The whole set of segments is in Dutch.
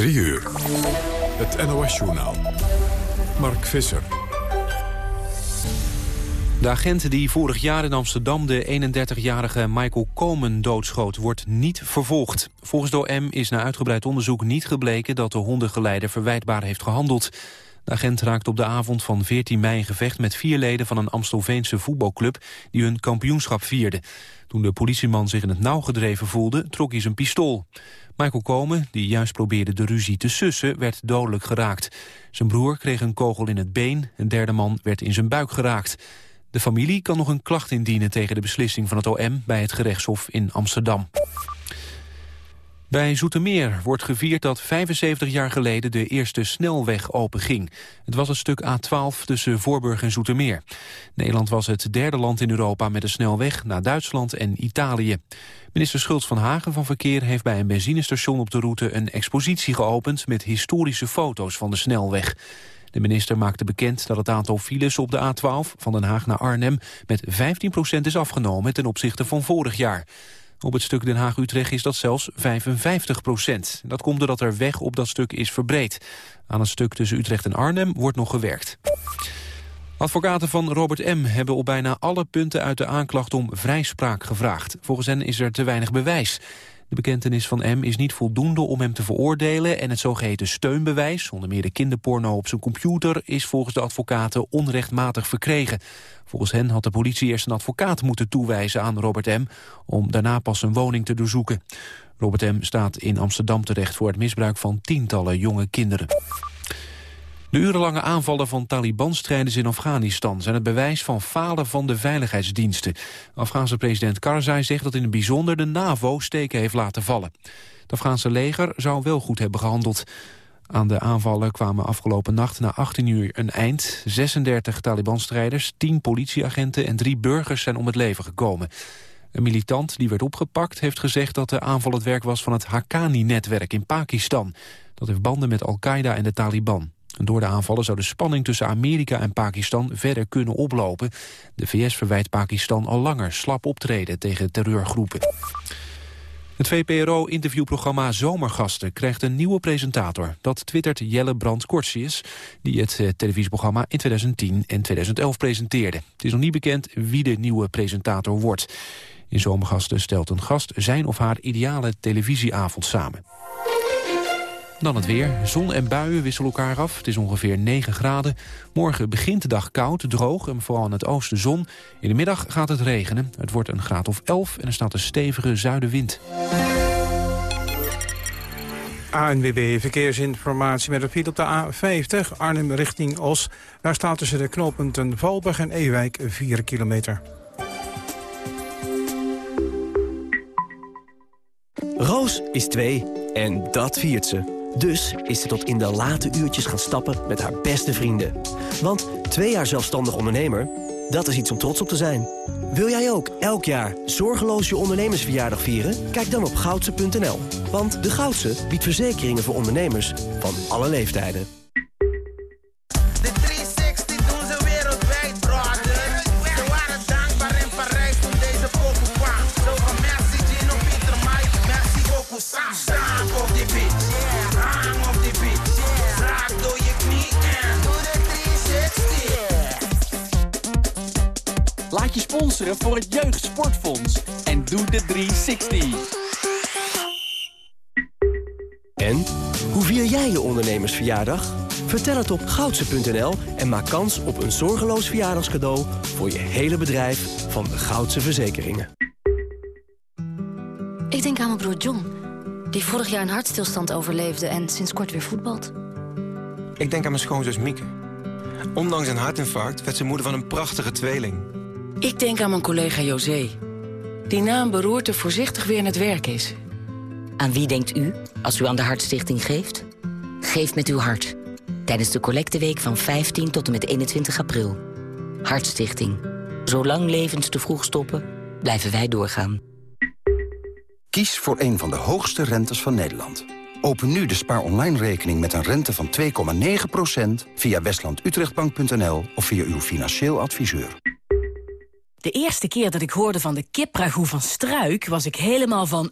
3 uur. Het NOS-journaal. Mark Visser. De agent die vorig jaar in Amsterdam de 31-jarige Michael Coleman doodschoot... wordt niet vervolgd. Volgens de OM is na uitgebreid onderzoek niet gebleken... dat de hondengeleider verwijtbaar heeft gehandeld. De agent raakte op de avond van 14 mei in gevecht met vier leden van een Amstelveense voetbalclub die hun kampioenschap vierden. Toen de politieman zich in het nauw gedreven voelde, trok hij zijn pistool. Michael Komen, die juist probeerde de ruzie te sussen, werd dodelijk geraakt. Zijn broer kreeg een kogel in het been, een derde man werd in zijn buik geraakt. De familie kan nog een klacht indienen tegen de beslissing van het OM bij het gerechtshof in Amsterdam. Bij Zoetermeer wordt gevierd dat 75 jaar geleden de eerste snelweg openging. Het was het stuk A12 tussen Voorburg en Zoetermeer. Nederland was het derde land in Europa met een snelweg na Duitsland en Italië. Minister Schultz van Hagen van Verkeer heeft bij een benzinestation op de route een expositie geopend met historische foto's van de snelweg. De minister maakte bekend dat het aantal files op de A12 van Den Haag naar Arnhem met 15% is afgenomen ten opzichte van vorig jaar. Op het stuk Den Haag-Utrecht is dat zelfs 55 procent. Dat komt doordat er weg op dat stuk is verbreed. Aan het stuk tussen Utrecht en Arnhem wordt nog gewerkt. Advocaten van Robert M. hebben op bijna alle punten uit de aanklacht om vrijspraak gevraagd. Volgens hen is er te weinig bewijs. De bekentenis van M is niet voldoende om hem te veroordelen... en het zogeheten steunbewijs, onder meer de kinderporno op zijn computer... is volgens de advocaten onrechtmatig verkregen. Volgens hen had de politie eerst een advocaat moeten toewijzen aan Robert M... om daarna pas zijn woning te doorzoeken. Robert M. staat in Amsterdam terecht voor het misbruik van tientallen jonge kinderen. De urenlange aanvallen van Taliban-strijders in Afghanistan... zijn het bewijs van falen van de veiligheidsdiensten. Afghaanse president Karzai zegt dat in het bijzonder de NAVO steken heeft laten vallen. Het Afghaanse leger zou wel goed hebben gehandeld. Aan de aanvallen kwamen afgelopen nacht na 18 uur een eind. 36 Taliban-strijders, 10 politieagenten en 3 burgers zijn om het leven gekomen. Een militant die werd opgepakt heeft gezegd dat de aanval het werk was van het Haqqani-netwerk in Pakistan. Dat heeft banden met Al-Qaeda en de Taliban. Door de aanvallen zou de spanning tussen Amerika en Pakistan verder kunnen oplopen. De VS verwijt Pakistan al langer slap optreden tegen terreurgroepen. Het VPRO-interviewprogramma Zomergasten krijgt een nieuwe presentator. Dat twittert Jelle Brand Kortsius, die het eh, televisieprogramma in 2010 en 2011 presenteerde. Het is nog niet bekend wie de nieuwe presentator wordt. In Zomergasten stelt een gast zijn of haar ideale televisieavond samen. Dan het weer. Zon en buien wisselen elkaar af. Het is ongeveer 9 graden. Morgen begint de dag koud, droog en vooral in het oosten zon. In de middag gaat het regenen. Het wordt een graad of 11 en er staat een stevige zuidenwind. ANWB Verkeersinformatie met een fiets op de A50 Arnhem richting Os. Daar staat tussen de knooppunten Valburg en Ewijk 4 kilometer. Roos is 2 en dat viert ze. Dus is ze tot in de late uurtjes gaan stappen met haar beste vrienden. Want twee jaar zelfstandig ondernemer, dat is iets om trots op te zijn. Wil jij ook elk jaar zorgeloos je ondernemersverjaardag vieren? Kijk dan op goudse.nl. Want de Goudse biedt verzekeringen voor ondernemers van alle leeftijden. Sponsoren voor het Jeugdsportfonds. En doe de 360. En? Hoe vier jij je ondernemersverjaardag? Vertel het op goudse.nl en maak kans op een zorgeloos verjaardagscadeau... voor je hele bedrijf van de Goudse Verzekeringen. Ik denk aan mijn broer John, die vorig jaar een hartstilstand overleefde... en sinds kort weer voetbalt. Ik denk aan mijn schoonzus Mieke. Ondanks een hartinfarct werd ze moeder van een prachtige tweeling... Ik denk aan mijn collega José, die na een beroerte voorzichtig weer aan het werk is. Aan wie denkt u als u aan de Hartstichting geeft? Geef met uw hart. Tijdens de collecteweek van 15 tot en met 21 april. Hartstichting. Zolang levens te vroeg stoppen, blijven wij doorgaan. Kies voor een van de hoogste rentes van Nederland. Open nu de spaar online rekening met een rente van 2,9% via westlandutrechtbank.nl of via uw financieel adviseur. De eerste keer dat ik hoorde van de kipragoe van Struik... was ik helemaal van...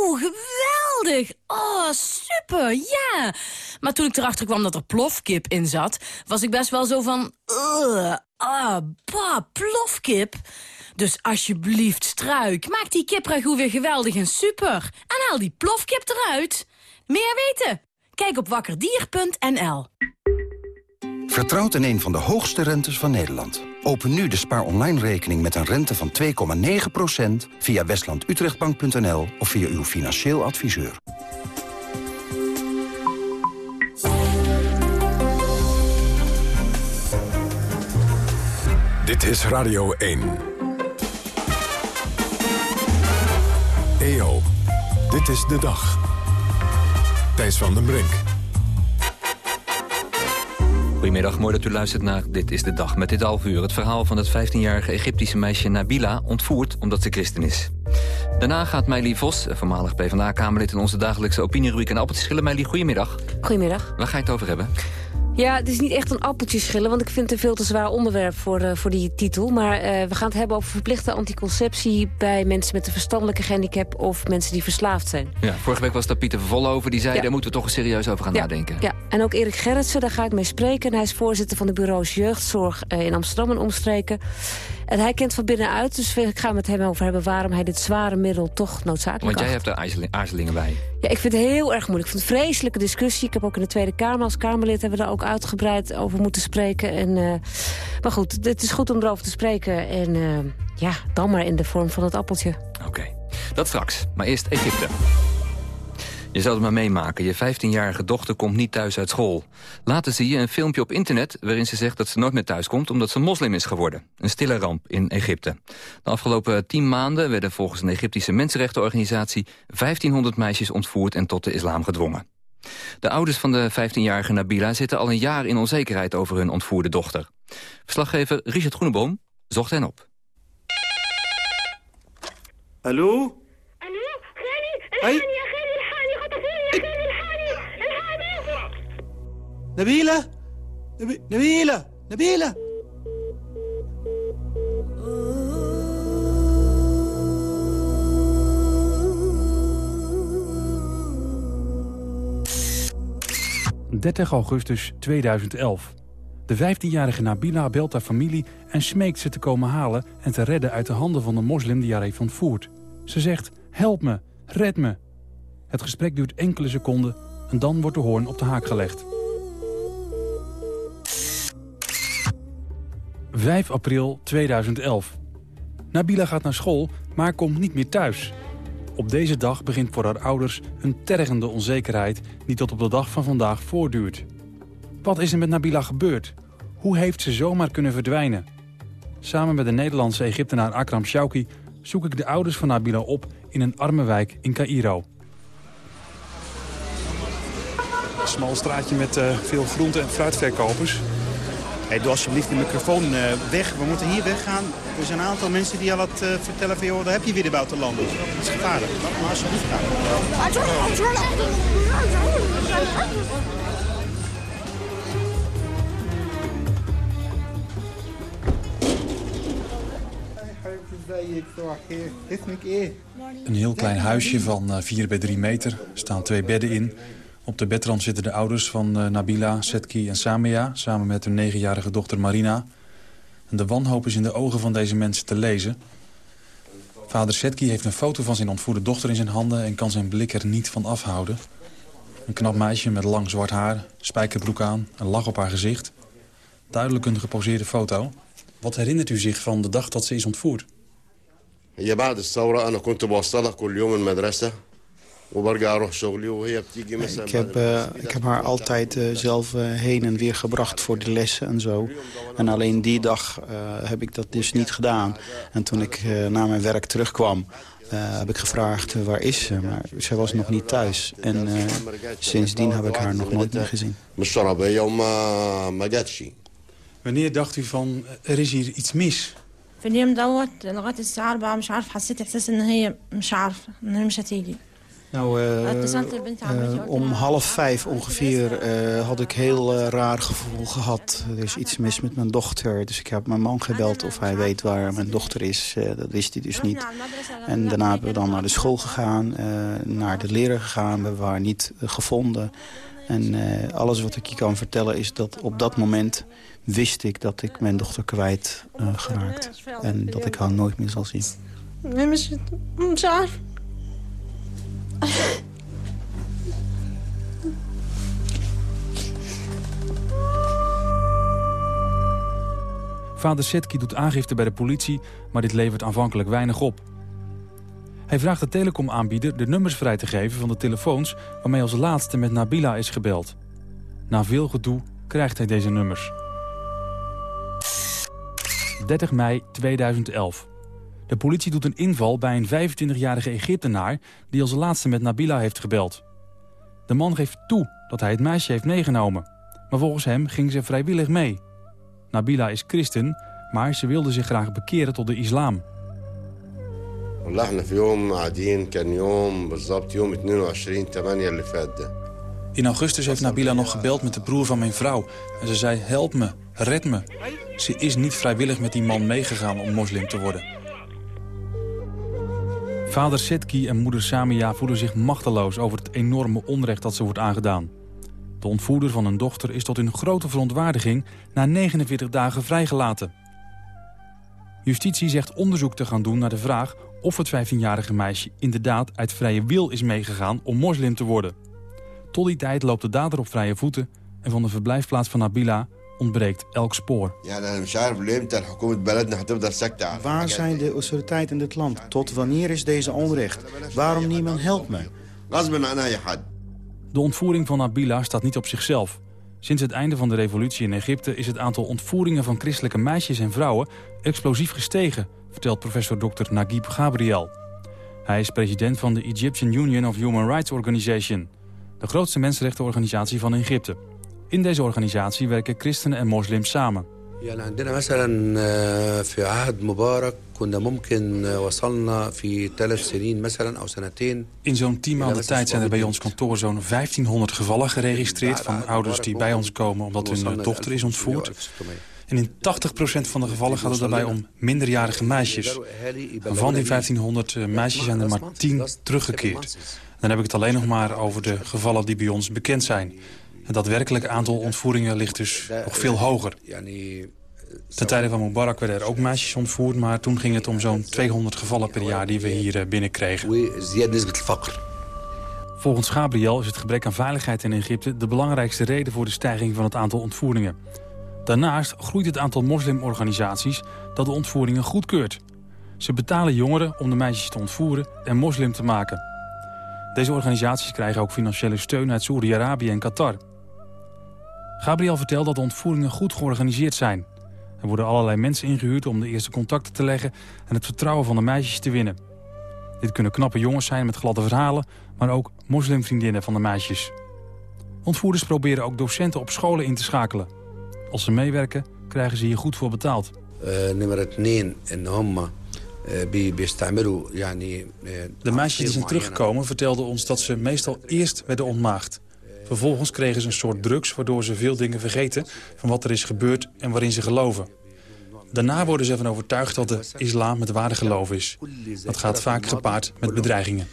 Oeh, geweldig! Oh, super, ja. Maar toen ik erachter kwam dat er plofkip in zat... was ik best wel zo van... Ah, bah, plofkip. Dus alsjeblieft, struik, maak die kipragoe weer geweldig en super. En haal die plofkip eruit. Meer weten? Kijk op wakkerdier.nl. Vertrouwt in een van de hoogste rentes van Nederland. Open nu de spaar online rekening met een rente van 2,9% via westlandutrechtbank.nl of via uw financieel adviseur. Dit is Radio 1. EO, dit is de dag. Thijs van den Brink. Goedemiddag, mooi dat u luistert naar Dit is de Dag. Met dit half uur het verhaal van het 15-jarige Egyptische meisje Nabila... ontvoerd omdat ze christen is. Daarna gaat Meili Vos, voormalig PvdA-kamerlid... in onze dagelijkse opinierubriek en appeltjes schillen. Meili, goedemiddag. Goedemiddag. Waar ga je het over hebben? Ja, het is niet echt een appeltje schillen, want ik vind het een veel te zwaar onderwerp voor, uh, voor die titel. Maar uh, we gaan het hebben over verplichte anticonceptie bij mensen met een verstandelijke handicap of mensen die verslaafd zijn. Ja, vorige week was daar Pieter Vervolle over, die zei ja. daar moeten we toch eens serieus over gaan ja. nadenken. Ja, en ook Erik Gerritsen, daar ga ik mee spreken. En hij is voorzitter van de bureaus Jeugdzorg uh, in Amsterdam en omstreken. En hij kent van binnenuit, dus ik ga met hem over hebben waarom hij dit zware middel toch noodzakelijk Want jij acht. hebt er aarzelingen bij. Ja, ik vind het heel erg moeilijk. Ik vind het een vreselijke discussie. Ik heb ook in de Tweede Kamer als Kamerlid hebben we daar ook uitgebreid over moeten spreken. En, uh, maar goed, het is goed om erover te spreken. En uh, ja, dan maar in de vorm van het appeltje. Oké, okay. dat straks. Maar eerst Egypte. Je zou het maar meemaken. Je 15-jarige dochter komt niet thuis uit school. Later zie je een filmpje op internet waarin ze zegt dat ze nooit meer thuis komt omdat ze moslim is geworden. Een stille ramp in Egypte. De afgelopen tien maanden werden volgens een Egyptische mensenrechtenorganisatie 1500 meisjes ontvoerd en tot de islam gedwongen. De ouders van de 15-jarige Nabila zitten al een jaar in onzekerheid over hun ontvoerde dochter. Verslaggever Richard Groeneboom zocht hen op. Hallo? Hallo? Hey. Nabila! Nabila! Nabila! ...30 augustus 2011. De 15-jarige Nabila belt haar familie en smeekt ze te komen halen... en te redden uit de handen van de moslim die haar heeft ontvoerd. Ze zegt, help me, red me. Het gesprek duurt enkele seconden en dan wordt de hoorn op de haak gelegd. 5 april 2011. Nabila gaat naar school, maar komt niet meer thuis. Op deze dag begint voor haar ouders een tergende onzekerheid... die tot op de dag van vandaag voortduurt. Wat is er met Nabila gebeurd? Hoe heeft ze zomaar kunnen verdwijnen? Samen met de Nederlandse Egyptenaar Akram Shauki... zoek ik de ouders van Nabila op in een arme wijk in Cairo. Een smal straatje met uh, veel groente- en fruitverkopers. Hey, doe alsjeblieft de microfoon uh, weg. We moeten hier weggaan. Er zijn een aantal mensen die al wat uh, vertellen van... joh, daar heb je weer de buitenlanders. Dat is gevaarlijk. Laat maar alsjeblieft Een heel klein huisje van 4 bij 3 meter. Er staan twee bedden in. Op de bedrand zitten de ouders van uh, Nabila, Setki en Samia... samen met hun negenjarige dochter Marina. En de wanhoop is in de ogen van deze mensen te lezen. Vader Setki heeft een foto van zijn ontvoerde dochter in zijn handen... en kan zijn blik er niet van afhouden. Een knap meisje met lang zwart haar, spijkerbroek aan, een lach op haar gezicht. Duidelijk een geposeerde foto. Wat herinnert u zich van de dag dat ze is ontvoerd? هي بعد الثورة أنا كنت بوصلها كل يوم المدرسة Ik heb, uh, ik heb haar altijd uh, zelf uh, heen en weer gebracht voor de lessen en zo. En alleen die dag heb ik dat dus niet gedaan. En toen ik naar mijn werk terugkwam, heb ik gevraagd waar is ze. Maar ze was nog niet thuis. En sindsdien heb ik haar nog nooit meer gezien. Wanneer dacht u van, er is hier iets mis? في اليوم دوت لغايه الساعه 4 مش عارفه حسيت احساس ان هي مش عارفه ان هي مش هتيجي nou, uh, uh, om half vijf ongeveer uh, had ik heel raar gevoel gehad. Er is iets mis met mijn dochter. Dus ik heb mijn man gebeld of hij weet waar mijn dochter is. dat wist hij dus niet. En daarna hebben we dan naar de school gegaan. naar de leraar gegaan. We waren niet gevonden. En alles wat ik je kan vertellen is dat op dat moment wist ik dat ik mijn dochter kwijt geraakt. En dat ik haar nooit meer zal zien. Vader Setki doet aangifte bij de politie, maar dit levert aanvankelijk weinig op. Hij vraagt de telecomaanbieder de nummers vrij te geven van de telefoons... waarmee als laatste met Nabila is gebeld. Na veel gedoe krijgt hij deze nummers. 30 mei 2011. De politie doet een inval bij een 25-jarige Egyptenaar... die als laatste met Nabila heeft gebeld. De man geeft toe dat hij het meisje heeft meegenomen. Maar volgens hem ging ze vrijwillig mee. Nabila is christen, maar ze wilde zich graag bekeren tot de islam. In augustus heeft Nabila nog gebeld met de broer van mijn vrouw. En ze zei, help me, red me. Ze is niet vrijwillig met die man meegegaan om moslim te worden. Vader Setki en moeder Samia voelen zich machteloos over het enorme onrecht dat ze wordt aangedaan. De ontvoerder van hun dochter is tot hun grote verontwaardiging na 49 dagen vrijgelaten. Justitie zegt onderzoek te gaan doen naar de vraag of het 15-jarige meisje inderdaad uit vrije wil is meegegaan om moslim te worden. Tot die tijd loopt de dader op vrije voeten en van de verblijfplaats van Nabila ontbreekt elk spoor. Waar zijn de autoriteiten in dit land? Tot wanneer is deze onrecht? Waarom niemand helpt me? De ontvoering van Nabila staat niet op zichzelf. Sinds het einde van de revolutie in Egypte is het aantal ontvoeringen van christelijke meisjes en vrouwen explosief gestegen, vertelt professor Dr. Naguib Gabriel. Hij is president van de Egyptian Union of Human Rights Organization, de grootste mensenrechtenorganisatie van Egypte. In deze organisatie werken christenen en moslims samen. In zo'n 10 maanden tijd zijn er bij ons kantoor zo'n 1500 gevallen geregistreerd... van ouders die bij ons komen omdat hun dochter is ontvoerd. En in 80% van de gevallen gaat het daarbij om minderjarige meisjes. van die 1500 meisjes zijn er maar 10 teruggekeerd. Dan heb ik het alleen nog maar over de gevallen die bij ons bekend zijn. Het daadwerkelijke aantal ontvoeringen ligt dus nog veel hoger. Ten tijde van Mubarak werden er ook meisjes ontvoerd... maar toen ging het om zo'n 200 gevallen per jaar die we hier eh, binnenkregen. Volgens Gabriel is het gebrek aan veiligheid in Egypte... de belangrijkste reden voor de stijging van het aantal ontvoeringen. Daarnaast groeit het aantal moslimorganisaties dat de ontvoeringen goedkeurt. Ze betalen jongeren om de meisjes te ontvoeren en moslim te maken. Deze organisaties krijgen ook financiële steun uit Saoedi-Arabië en Qatar. Gabriel vertelt dat de ontvoeringen goed georganiseerd zijn. Er worden allerlei mensen ingehuurd om de eerste contacten te leggen... en het vertrouwen van de meisjes te winnen. Dit kunnen knappe jongens zijn met gladde verhalen... maar ook moslimvriendinnen van de meisjes. Ontvoerders proberen ook docenten op scholen in te schakelen. Als ze meewerken, krijgen ze hier goed voor betaald. Eh, eh, de meisjes die zijn teruggekomen vertelden ons dat ze meestal eerst werden ontmaagd. Vervolgens kregen ze een soort drugs waardoor ze veel dingen vergeten... van wat er is gebeurd en waarin ze geloven. Daarna worden ze ervan overtuigd dat de islam het ware geloof is. Dat gaat vaak gepaard met bedreigingen.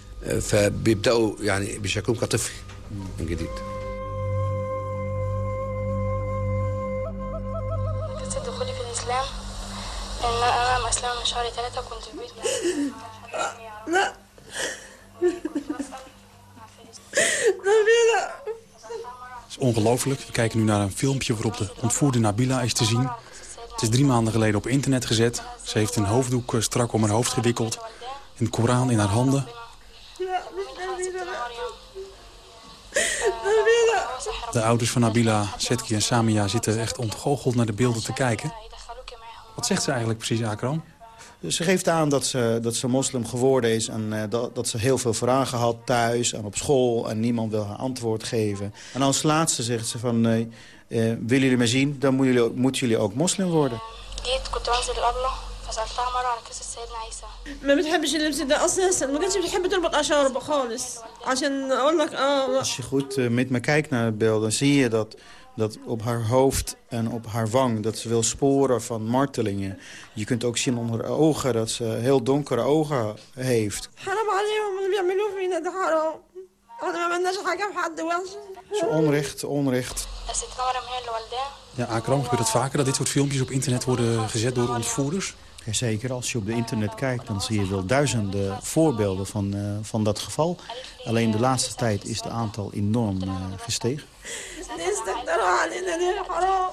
Is ongelooflijk. We kijken nu naar een filmpje waarop de ontvoerde Nabila is te zien. Het is drie maanden geleden op internet gezet. Ze heeft een hoofddoek eh, strak om haar hoofd gewikkeld. Een Koran in haar handen. De ouders van Nabila, Setki en Samia zitten echt ontgoocheld naar de beelden te kijken. Wat zegt ze eigenlijk precies, Akram? Dus ze geeft aan dat ze, dat ze moslim geworden is... en uh, dat, dat ze heel veel vragen had thuis en op school... en niemand wil haar antwoord geven. En als laatste zegt ze van... Uh, uh, willen jullie me zien, dan moeten jullie, moeten jullie ook moslim worden. فسألتها مرة عن قصة سيدنا عيسى ما بتحبش اللبس ده اساسا ما كانتش بتحب تربط اشارب خالص عشان اقول لك اه Als je goed eh, met me kijkt naar het beeld, dan zie je dat, dat op haar hoofd en op haar wang... dat ze wil sporen van martelingen. Je kunt ook zien onder haar ogen dat ze heel donkere ogen heeft. Zo onrecht, onrecht. Ja, Akram, gebeurt het vaker dat dit soort filmpjes op internet worden gezet door ontvoerders? Zeker als je op de internet kijkt, dan zie je wel duizenden voorbeelden van, eh, van dat geval. Alleen de laatste tijd is het aantal enorm eh, gestegen.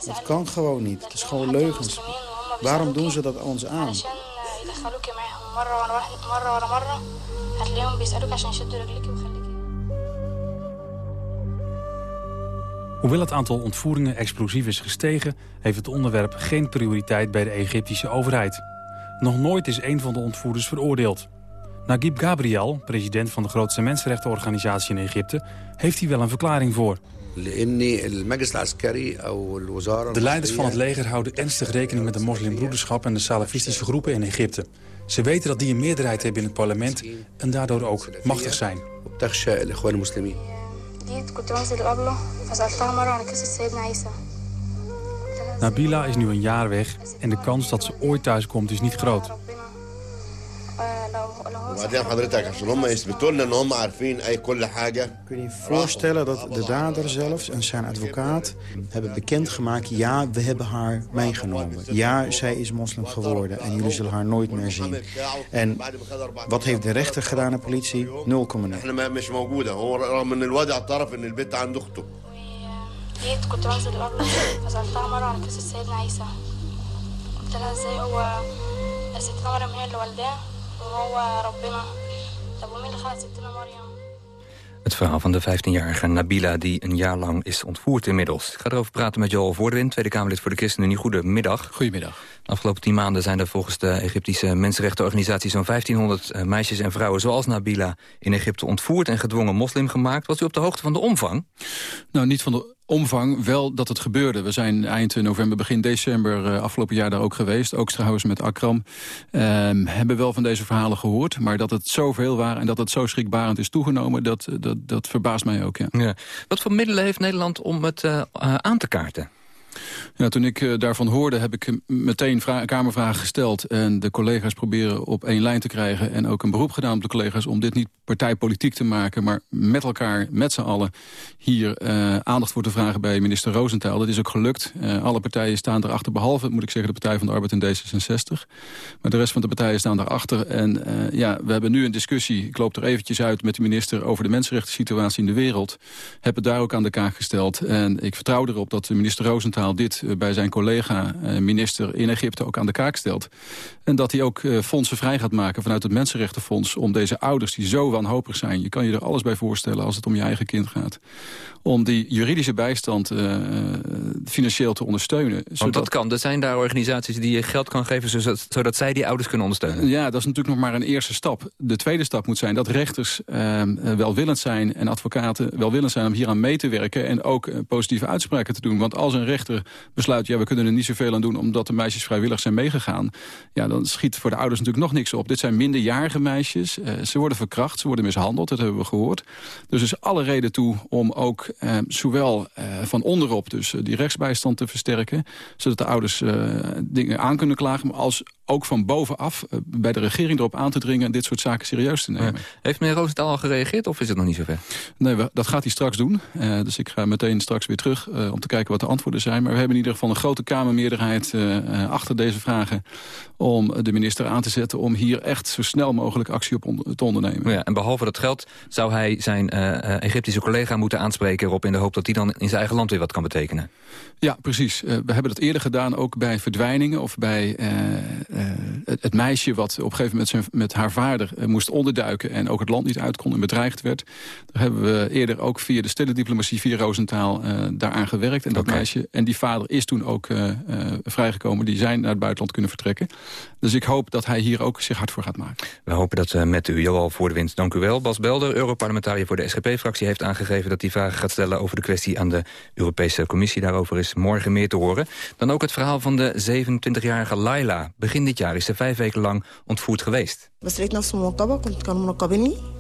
Dat kan gewoon niet. Het is gewoon leugens. Waarom doen ze dat ons aan? Hoewel het aantal ontvoeringen explosief is gestegen... heeft het onderwerp geen prioriteit bij de Egyptische overheid. Nog nooit is een van de ontvoerders veroordeeld. Naguib Gabriel, president van de grootste mensenrechtenorganisatie in Egypte... heeft hier wel een verklaring voor. De leiders van het leger houden ernstig rekening met de moslimbroederschap... en de salafistische groepen in Egypte. Ze weten dat die een meerderheid hebben in het parlement... en daardoor ook machtig zijn. Nabila is nu een jaar weg en de kans dat ze ooit thuis komt is niet groot. Kun je je voorstellen dat de dader zelfs en zijn advocaat hebben bekendgemaakt... ja, we hebben haar meegenomen. Ja, zij is moslim geworden en jullie zullen haar nooit meer zien. En wat heeft de rechter gedaan, de politie? 0,0. جيت كنت بنزل قبله فسألتها مرة عن قصة سيدنا عيسى قلت لها ازاي هو ستنا مريم هي اللي والداه وهو ربنا طب ومين اللي خلق ستنا مريم Het verhaal van de 15-jarige Nabila die een jaar lang is ontvoerd inmiddels. Ik ga erover praten met Joel Voordewind, Tweede Kamerlid voor de ChristenUnie. Goedemiddag. Goedemiddag. De afgelopen tien maanden zijn er volgens de Egyptische mensenrechtenorganisatie... zo'n 1500 eh, meisjes en vrouwen zoals Nabila in Egypte ontvoerd en gedwongen moslim gemaakt. Was u op de hoogte van de omvang? Nou, niet van de omvang, wel dat het gebeurde. We zijn eind november, begin december uh, afgelopen jaar daar ook geweest. Ook trouwens met Akram. Um, hebben wel van deze verhalen gehoord. Maar dat het zoveel waren en dat het zo schrikbarend is toegenomen... dat, dat, dat verbaast mij ook, ja. ja. Wat voor middelen heeft Nederland om het uh, aan te kaarten? Ja, toen ik uh, daarvan hoorde heb ik meteen kamervragen gesteld. En de collega's proberen op één lijn te krijgen. En ook een beroep gedaan op de collega's om dit niet partijpolitiek te maken. Maar met elkaar, met z'n allen, hier uh, aandacht voor te vragen bij minister Roosentaal. Dat is ook gelukt. Uh, alle partijen staan erachter, behalve, moet ik zeggen, de Partij van de Arbeid en D66. Maar de rest van de partijen staan daarachter. En ja, we hebben nu een discussie, ik loop er eventjes uit met de minister... over de mensenrechten situatie in de wereld. Heb het daar ook aan de kaak gesteld. En ik vertrouw erop dat de minister Roosentaal dit bij zijn collega-minister in Egypte ook aan de kaak stelt. En dat hij ook fondsen vrij gaat maken vanuit het Mensenrechtenfonds... om deze ouders die zo wanhopig zijn... je kan je er alles bij voorstellen als het om je eigen kind gaat... om die juridische bijstand uh, financieel te ondersteunen. Want zodat... dat kan. Er zijn daar organisaties die je geld kan geven... Zodat, zodat zij die ouders kunnen ondersteunen. Ja, dat is natuurlijk nog maar een eerste stap. De tweede stap moet zijn dat rechters uh, welwillend zijn... en advocaten welwillend zijn om hier aan mee te werken... en ook positieve uitspraken te doen. Want als een rechter besluit... ja, we kunnen er niet zoveel aan doen omdat de meisjes vrijwillig zijn meegegaan... ja, dan schiet voor de ouders natuurlijk nog niks op. Dit zijn minderjarige meisjes. Uh, ze worden verkracht, ze worden mishandeld, dat hebben we gehoord. Dus er is alle reden toe om ook uh, zowel uh, van onderop... dus die rechtsbijstand te versterken... zodat de ouders dingen aan kunnen klagen... maar als ook van bovenaf bij de regering erop aan te dringen... en dit soort zaken serieus te nemen. Ja. Heeft meneer Roosentaal al gereageerd of is het nog niet zover? Nee, we, dat gaat hij straks doen. Uh, dus ik ga meteen straks weer terug uh, om te kijken wat de antwoorden zijn. Maar we hebben in ieder geval een grote Kamermeerderheid uh, achter deze vragen... om de minister aan te zetten om hier echt zo snel mogelijk actie op on te ondernemen. Ja, en behalve dat geld zou hij zijn Egyptische collega moeten aanspreken erop... in de hoop dat hij dan in zijn eigen land weer wat kan betekenen. Ja, precies. we hebben dat eerder gedaan ook bij verdwijningen of bij het, het, meisje... wat op een gegeven moment zijn, met haar vader moest onderduiken... en ook het land niet uit kon en bedreigd werd. Daar hebben we eerder ook via de stille diplomatie, via Roosentaal... Daaraan gewerkt. En dat okay. meisje en die vader is toen ook vrijgekomen. Die zijn naar het buitenland kunnen vertrekken. Dus ik hoop dat hij hier ook zich hard voor gaat maken. We hopen dat met u, Joal voor de wind. Dank u wel. Bas Belder, Europarlementariër voor de SGP-fractie... heeft aangegeven dat hij vragen gaat stellen over de kwestie aan de Europese Commissie. Daarover is morgen meer te horen. Dan ook het verhaal van de 27-jarige Laila. Begin dit jaar is ze vijf weken lang ontvoerd geweest.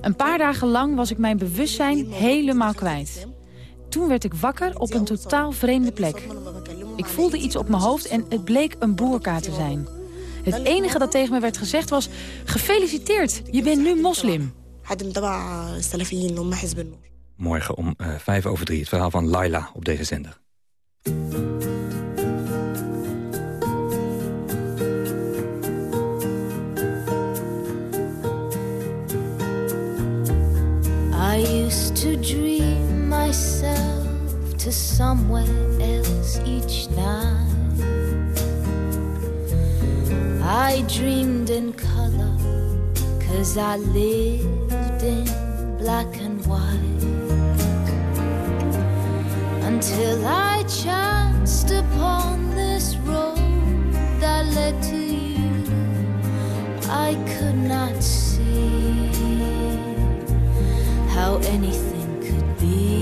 Een paar dagen lang was ik mijn bewustzijn helemaal kwijt. Toen werd ik wakker op een totaal vreemde plek. Ik voelde iets op mijn hoofd en het bleek een boerka te zijn. Het enige dat tegen me werd gezegd was... gefeliciteerd, je bent nu moslim. Morgen om uh, vijf over drie het verhaal van Laila op deze zender. I used to dream myself to somewhere else each night. I dreamed in color, cause I lived in black and white. Until I chanced upon this road that led to you, I could not see how anything could be.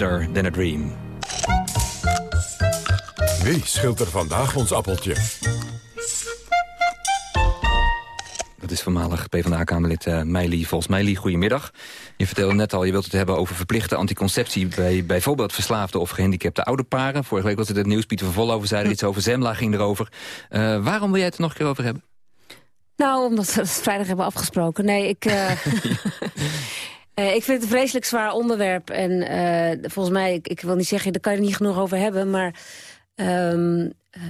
Better Than a Dream. Wie scheelt er vandaag ons appeltje? Dat is voormalig PvdA-kamerlid uh, Meili Vos. Meili, goedemiddag. Je vertelde net al, je wilt het hebben over verplichte anticonceptie... bij bijvoorbeeld verslaafde of gehandicapte ouderparen. Vorige week was het het nieuws, Pieter van Vol over zei er iets over. Zemla ging erover. Uh, waarom wil jij het er nog een keer over hebben? Nou, omdat we het vrijdag hebben afgesproken. Nee, ik... Uh... Uh, ik vind het een vreselijk zwaar onderwerp. En uh, volgens mij, ik, wil niet zeggen, daar kan je niet genoeg over hebben. Maar um, uh,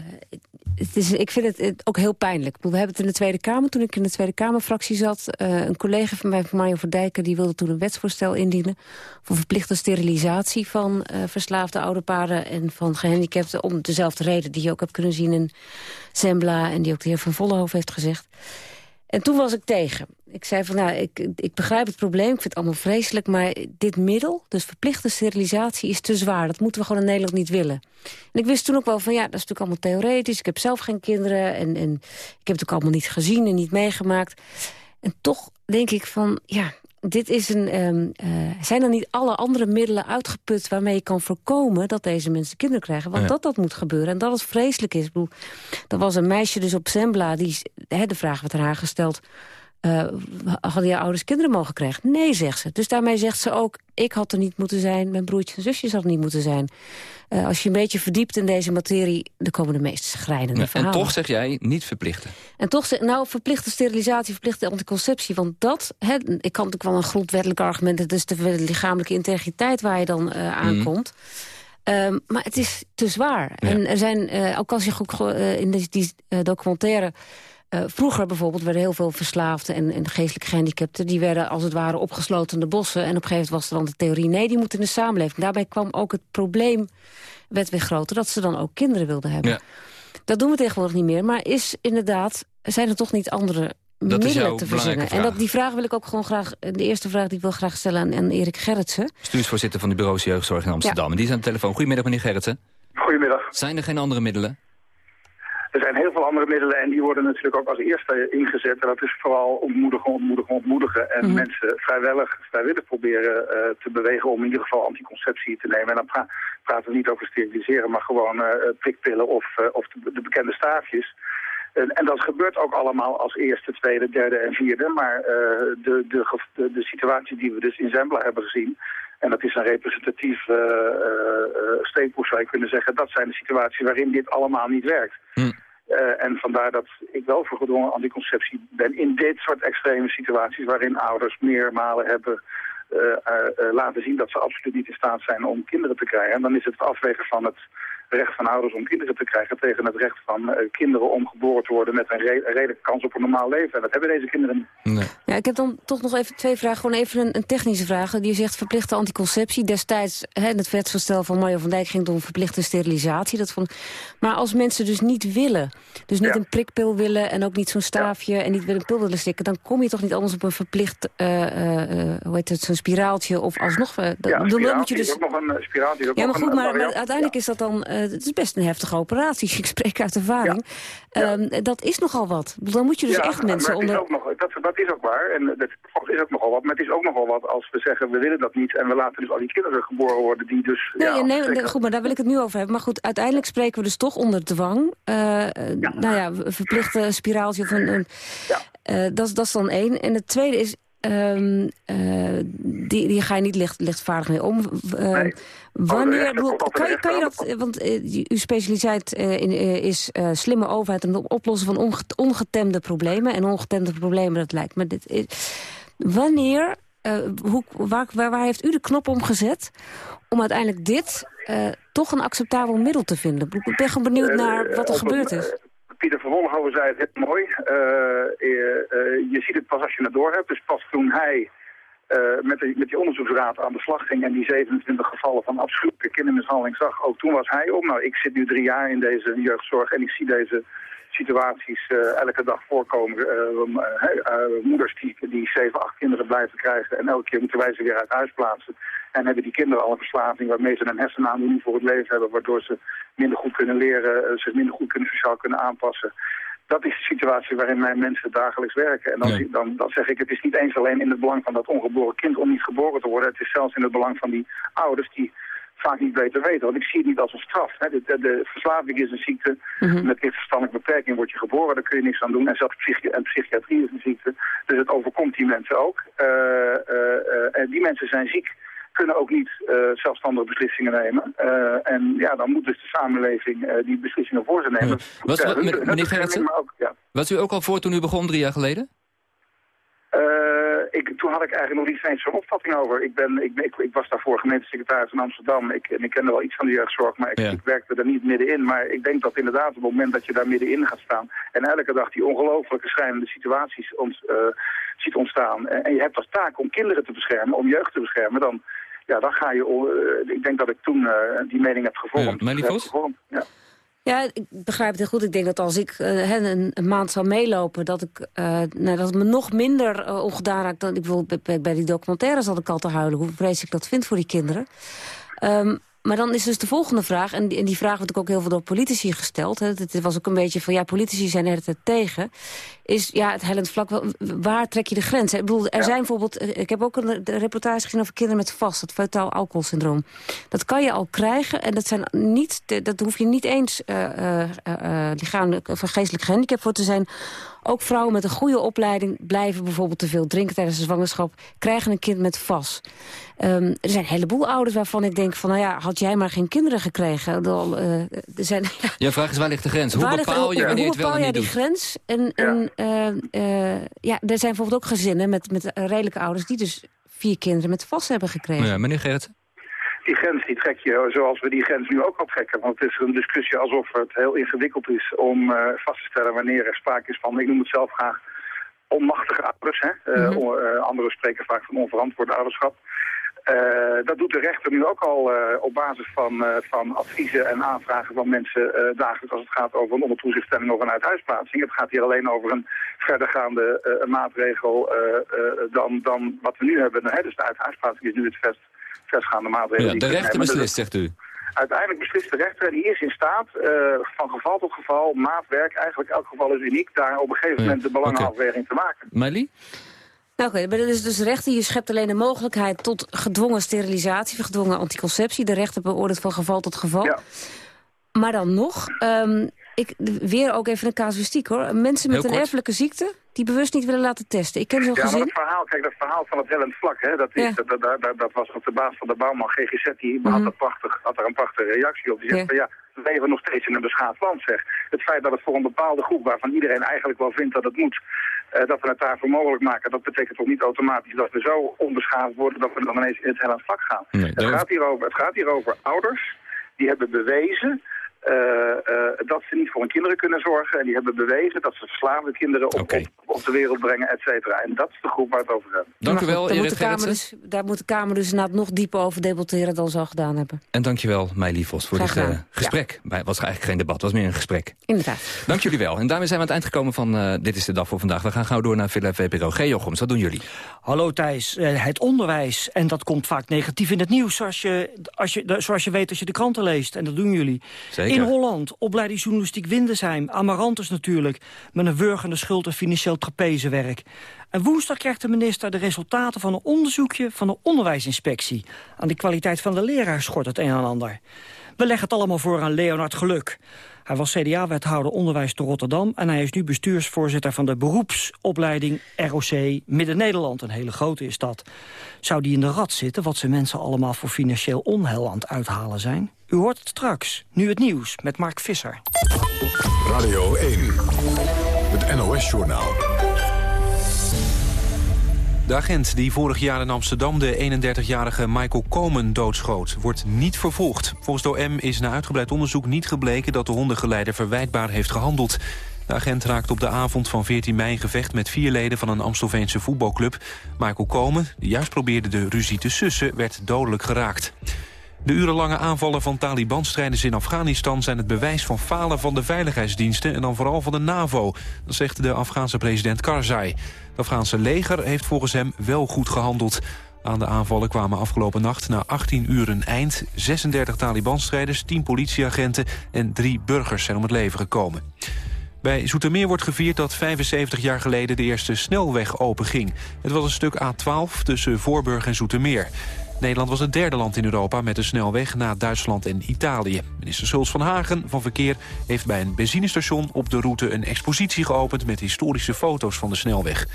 het is, ik vind het, ook heel pijnlijk. We hebben het in de Tweede Kamer, toen ik in de Tweede Kamerfractie zat. een collega van mij, van Mario Verdijken, die wilde toen een wetsvoorstel indienen. Voor verplichte sterilisatie van verslaafde ouderparen en van gehandicapten. Om dezelfde reden die je ook hebt kunnen zien in Zembla. En die ook de heer Van Vollenhoven heeft gezegd. En toen was ik tegen. Ik zei van, nou, ik, ik begrijp het probleem, ik vind het allemaal vreselijk... maar dit middel, dus verplichte sterilisatie, is te zwaar. Dat moeten we gewoon in Nederland niet willen. En ik wist toen ook wel van, ja, dat is natuurlijk allemaal theoretisch. Ik heb zelf geen kinderen en, en ik heb het ook allemaal niet gezien en niet meegemaakt. En toch denk ik van, ja, dit is een... Um, uh, zijn er niet alle andere middelen uitgeput waarmee je kan voorkomen... dat deze mensen kinderen krijgen? Want ja. dat dat moet gebeuren en dat het vreselijk is. Ik bedoel, er was een meisje dus op Zembla, die, hè, de vraag werd aan haar gesteld... Uh, hadden je ouders kinderen mogen krijgen? Nee, zegt ze. Dus daarmee zegt ze ook, ik had er niet moeten zijn... mijn broertjes en zusjes hadden niet moeten zijn. Uh, als je een beetje verdiept in deze materie... dan komen de meest schrijnende verhalen. En toch zeg jij, niet verplichten. En toch zeg nou, verplichte sterilisatie, verplichte anticonceptie. Want dat, hè, ik kan natuurlijk wel een grondwettelijk argument... het is de lichamelijke integriteit waar je dan uh, aankomt... Mm. Um, maar het is te zwaar. Ja. En er zijn, ook als je uh, in die, die documentaire... Uh, vroeger bijvoorbeeld werden heel veel verslaafden en, en geestelijke gehandicapten... die werden als het ware opgesloten in de bossen. En op een gegeven moment was er dan de theorie... nee, die moeten in de samenleving. Daarbij kwam ook het probleem, werd weer groter... dat ze dan ook kinderen wilden hebben. Ja. Dat doen we tegenwoordig niet meer. Maar is inderdaad, zijn er toch niet andere dat middelen te verzinnen? En dat, die vraag wil ik ook gewoon graag... de eerste vraag die ik wil graag stellen aan, aan Erik Gerritsen. Bestuursvoorzitter van de bureaus Jeugdzorg in Amsterdam. Ja. En die is aan de telefoon. Goedemiddag, meneer Gerritsen. Goedemiddag. Zijn er geen andere middelen? Er zijn heel veel andere middelen en die worden natuurlijk ook als eerste ingezet. En dat is vooral ontmoedigen, ontmoedigen, ontmoedigen. En mm. mensen vrijwillig, vrijwillig proberen uh, te bewegen om in ieder geval anticonceptie te nemen. En dan pra praten we niet over steriliseren, maar gewoon uh, prikpillen of, uh, of de, de, bekende staafjes. En, en, dat gebeurt ook allemaal als eerste, tweede, derde en vierde. Maar de, de, de, de situatie die we dus in Zembla hebben gezien... En dat is een representatief uh, uh, steekproef, zou je kunnen zeggen. Dat zijn de situaties waarin dit allemaal niet werkt. Hm. Eh, en vandaar dat ik wel voor gedwongen anticonceptie ben in dit soort extreme situaties waarin ouders meermalen hebben eh, eh, laten zien dat ze absoluut niet in staat zijn om kinderen te krijgen. En dan is het afwegen van het recht van ouders om kinderen te krijgen tegen het recht van eh, kinderen om geboren te worden met een, re- een redelijke kans op een normaal leven. En dat hebben deze kinderen niet. Ja, ik heb dan toch nog even twee vragen. Gewoon even een, een technische vraag. Die zegt verplichte anticonceptie. Destijds, hè, in het wetsvoorstel van Mario van Dijk ging het om verplichte sterilisatie. Dat vond... Maar als mensen dus niet willen, dus niet een prikpil willen... en ook niet zo'n staafje en niet willen een pil willen stikken... dan kom je toch niet anders op een verplicht, eh, eh, eh, hoe heet het, zo'n spiraaltje of alsnog... dan- Ja, dan, moet je is dus... ook nog een spiraaltje. Ja, maar goed, een, maar, maar uiteindelijk is dat dan... eh, het is best een heftige operatie. Ik spreek uit ervaring. Ehm, dat is nogal wat. Dan moet je dus Ja, echt mensen het is onder... ook nog, dat, dat is ook waar. En dat is ook nogal wat. Maar het is ook nogal wat als we zeggen we willen dat niet. En we laten dus al die kinderen geboren worden die dus... Nee, ja, nee, nee, goed, maar daar wil ik het nu over hebben. Maar goed, uiteindelijk spreken we dus toch onder dwang. Eh, eh, Nou ja, een verplichte spiraaltje of een... een eh, dat, is- dat is dan één. En het tweede is... ehm, eh, die, die ga je niet licht, lichtvaardig mee om. Uh, Wanneer, kan, je, kan dat, want eh, uw specialiteit eh, in, eh, is slimme overheid en het oplossen van onge- ongetemde problemen. En ongetemde problemen, dat lijkt me. Dit is, wanneer, hoe, waar, waar, waar heeft u de knop om gezet om uiteindelijk dit toch een acceptabel middel te vinden? Ik ben gewoon benieuwd naar wat er gebeurd is. Pieter van zei het heel mooi. Je ziet het pas als je het door hebt. Dus pas toen hij met, die, met die onderzoeksraad aan de slag ging... en die 27 gevallen van afschuwelijke kindermishandeling zag... ook toen was hij om. Nou, ik zit nu drie jaar in deze jeugdzorg en ik zie deze situaties eh, elke dag voorkomen. Eh, eh, eh, moeders die, die zeven, acht kinderen blijven krijgen... en elke keer moeten wij ze weer uit huis plaatsen. En hebben die kinderen al een verslaving waarmee ze een hersenaandoening voor het leven hebben... waardoor ze minder goed kunnen leren, eh, zich minder goed kunnen sociaal kunnen aanpassen. Dat is de situatie waarin mijn mensen dagelijks werken. En dan, dan, dan zeg ik, het is niet eens alleen in het belang van dat ongeboren kind om niet geboren te worden. Het is zelfs in het belang van die ouders die vaak niet beter weten. Want ik zie het niet als een straf. Hè. De, de, de verslaving is een ziekte. Met licht verstandelijke beperking word je geboren, daar kun je niks aan doen. En zelfs psychi en psychiatrie is een ziekte. Dus het overkomt die mensen ook. Eh, eh, eh, en die mensen zijn ziek kunnen ook niet uh, zelfstandige beslissingen nemen. Uh, en ja, dan moet dus de samenleving uh, die beslissingen voor ze nemen. Was, wat, hun, meneer Gerritsen, ja. was u ook al voor toen u begon drie jaar geleden? ik, toen had ik eigenlijk nog niet eens zo'n opvatting over. Ik, ben, ik, ik, ik was daarvoor gemeentesecretaris in Amsterdam. Ik, en ik kende wel iets van de jeugdzorg, maar ik, ja. ik, werkte er niet middenin. Maar ik denk dat inderdaad op het moment dat je daar middenin gaat staan... en elke dag die ongelooflijke schrijnende situaties ont, ziet ontstaan... en je hebt als taak om kinderen te beschermen, om jeugd te beschermen... dan ja, dan ga je... Uh, ik denk dat ik toen uh, die mening heb gevormd. Ja, heb gevormd. Ja. Ja, ik begrijp het heel goed. Ik denk dat als ik uh, een, een, maand zou meelopen... dat, ik, nou, dat het me nog minder ongedaan raakt... dan ik bijvoorbeeld bij, bij die documentaires had ik al te huilen. Hoe vreselijk ik dat vind voor die kinderen. Um, maar dan is dus de volgende vraag, en die, en die vraag wordt ook heel veel door politici gesteld. Hè, het was ook een beetje van, ja, politici zijn er het tegen. Is, ja, het hellend vlak, waar trek je de grens? Ik bedoel, er ja. zijn bijvoorbeeld, ik heb ook een reportage gezien over kinderen met vast, het fetaal alcoholsyndroom. Dat kan je al krijgen en dat, zijn niet, dat hoef je niet eens uh, uh, uh, lichamelijk of geestelijk gehandicapt voor te zijn. Ook vrouwen met een goede opleiding blijven bijvoorbeeld te veel drinken tijdens de zwangerschap. Krijgen een kind met VAS. Um, er zijn een heleboel ouders waarvan ik denk van... nou ja, had jij maar geen kinderen gekregen. Dan, uh, er zijn, ja. Je vraag is waar ligt de grens? Hoe bepaal je wanneer hoe het wel en niet die doet? grens? En, en uh, uh, ja, er zijn bijvoorbeeld ook gezinnen met, met redelijke ouders... die dus vier kinderen met VAS hebben gekregen. Ja, meneer Gerritsen? Die grens die trek je zoals we die grens nu ook al trekken. Want het is een discussie alsof het heel ingewikkeld is om uh, vast te stellen wanneer er sprake is van, ik noem het zelf graag, onmachtige ouders. Hè? Mm -hmm. uh, anderen spreken vaak van onverantwoord ouderschap. dat doet de rechter nu ook al op basis van, van adviezen en aanvragen van mensen dagelijks als het gaat over een ondertoezichtstelling of een uithuisplaatsing. Het gaat hier alleen over een verdergaande maatregel dan, dan wat we nu hebben. Hè? Dus de uithuisplaatsing is nu het vest maatregelen. Ja, de rechter beslist, zegt u. Uiteindelijk beslist de rechter en die is in staat uh, van geval tot geval, maatwerk, eigenlijk elk geval is uniek, daar op een gegeven moment de belangenafweging okay. te maken. Miley? Nou, oké, okay, dat is dus de rechter. Je schept alleen de mogelijkheid tot gedwongen sterilisatie, gedwongen anticonceptie. De rechter beoordeelt van geval tot geval. Ja. Maar dan nog, um, ik, weer ook even een casuïstiek hoor. Mensen met een erfelijke ziekte die bewust niet willen laten testen. Ik ken zo'n ja, gezin... verhaal, kijk, dat verhaal van het hellend vlak, hè, dat, is, ja. dat, dat, dat, dat, was op de baas van de bouwman GGZ, die mm -hmm. had, dat prachtig, had er een prachtige reactie op. Die zegt ja. van ja, we leven nog steeds in een beschaafd land, zeg. Het feit dat het voor een bepaalde groep, waarvan iedereen eigenlijk wel vindt dat het moet, eh, dat we het daarvoor mogelijk maken, dat betekent toch niet automatisch dat we zo onbeschaafd worden dat we dan ineens in het hele vak gaan. Nee, het, gaat hier over, het gaat hier over ouders die hebben bewezen eh, eh, dat ze niet voor hun kinderen kunnen zorgen. En die hebben bewezen dat ze verslaafde kinderen op, op, op de wereld brengen, et cetera. En dat is de groep waar we het over hebben. Dank u wel, daar Erik moet, de Kamer dus, daar moet de Kamer dus inderdaad nog dieper over debatteren dan ze al gedaan hebben. En dankjewel, Meili Vos, voor Graag dit eh, gesprek. Het was eigenlijk geen debat, het was meer een gesprek. Inderdaad. Dank jullie wel. En daarmee zijn we aan het eind gekomen van eh, Dit is de Dag voor Vandaag. We gaan gauw door naar Villa VPRO. G. Jochems, wat doen jullie? Hallo Thijs, het onderwijs. En dat komt vaak negatief in het nieuws, zoals je, als je, zoals je weet als je de kranten leest. En dat doen jullie. Zeker. In Holland, opleiding journalistiek Windesheim, Amarantus natuurlijk... met een wurgende schuld en financieel trapezewerk. En woensdag krijgt de minister de resultaten van een onderzoekje... van de onderwijsinspectie. Aan de kwaliteit van de leraar schort het een en ander. We leggen het allemaal voor aan Leonard Geluk. Hij was CDA-wethouder onderwijs te Rotterdam... en hij is nu bestuursvoorzitter van de beroepsopleiding ROC Midden-Nederland. Een hele grote is dat. Zou die in de rat zitten wat ze mensen allemaal voor financieel onheil aan het uithalen zijn? U hoort het straks. Nu het nieuws met Mark Visser. Radio 1, het NOS-journaal. De agent die vorig jaar in Amsterdam de 31-jarige Michael Komen doodschoot... wordt niet vervolgd. Volgens de OM is na uitgebreid onderzoek niet gebleken... dat de hondengeleider verwijtbaar heeft gehandeld. De agent raakte op de avond van 14 mei gevecht... met vier leden van een Amstelveense voetbalclub. Michael Komen, die juist probeerde de ruzie te sussen... werd dodelijk geraakt. De urenlange aanvallen van Taliban-strijders in Afghanistan... zijn het bewijs van falen van de veiligheidsdiensten... en dan vooral van de NAVO, dat zegt de Afghaanse president Karzai. Het Afghaanse leger heeft volgens hem wel goed gehandeld. Aan de aanvallen kwamen afgelopen nacht na 18 uur een eind. 36 Taliban-strijders, 10 politieagenten en 3 burgers zijn om het leven gekomen. Bij Zoetermeer wordt gevierd dat 75 jaar geleden de eerste snelweg openging. Het was een stuk A12 tussen Voorburg en Zoetermeer. Nederland was het derde land in Europa met een snelweg na Duitsland en Italië. Minister Schulz van Hagen van Verkeer heeft bij een benzinestation op de route een expositie geopend met historische foto's van de snelweg.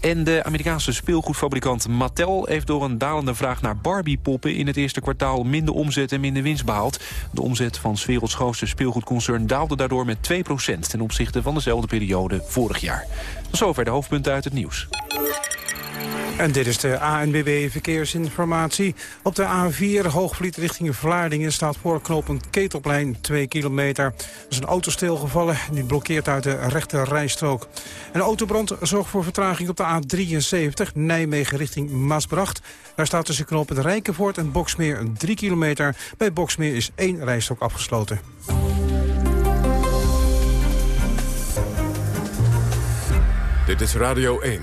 En de Amerikaanse speelgoedfabrikant Mattel heeft door een dalende vraag naar Barbie-poppen in het eerste kwartaal minder omzet en minder winst behaald. De omzet van 's werelds grootste speelgoedconcern daalde daardoor met 2% ten opzichte van dezelfde periode vorig jaar. Tot zover de hoofdpunten uit het nieuws. En dit is de ANBB Verkeersinformatie. Op de A4 Hoogvliet richting Vlaardingen staat voor knooppunt Ketelplein 2 kilometer. Er is een auto stilgevallen en die blokkeert uit de rechte rijstrook. Een autobrand zorgt voor vertraging op de A73 Nijmegen richting Maasbracht. Daar staat tussen knooppunt Rijkenvoort en Boksmeer 3 kilometer. Bij Boksmeer is één rijstrook afgesloten. Dit is Radio 1,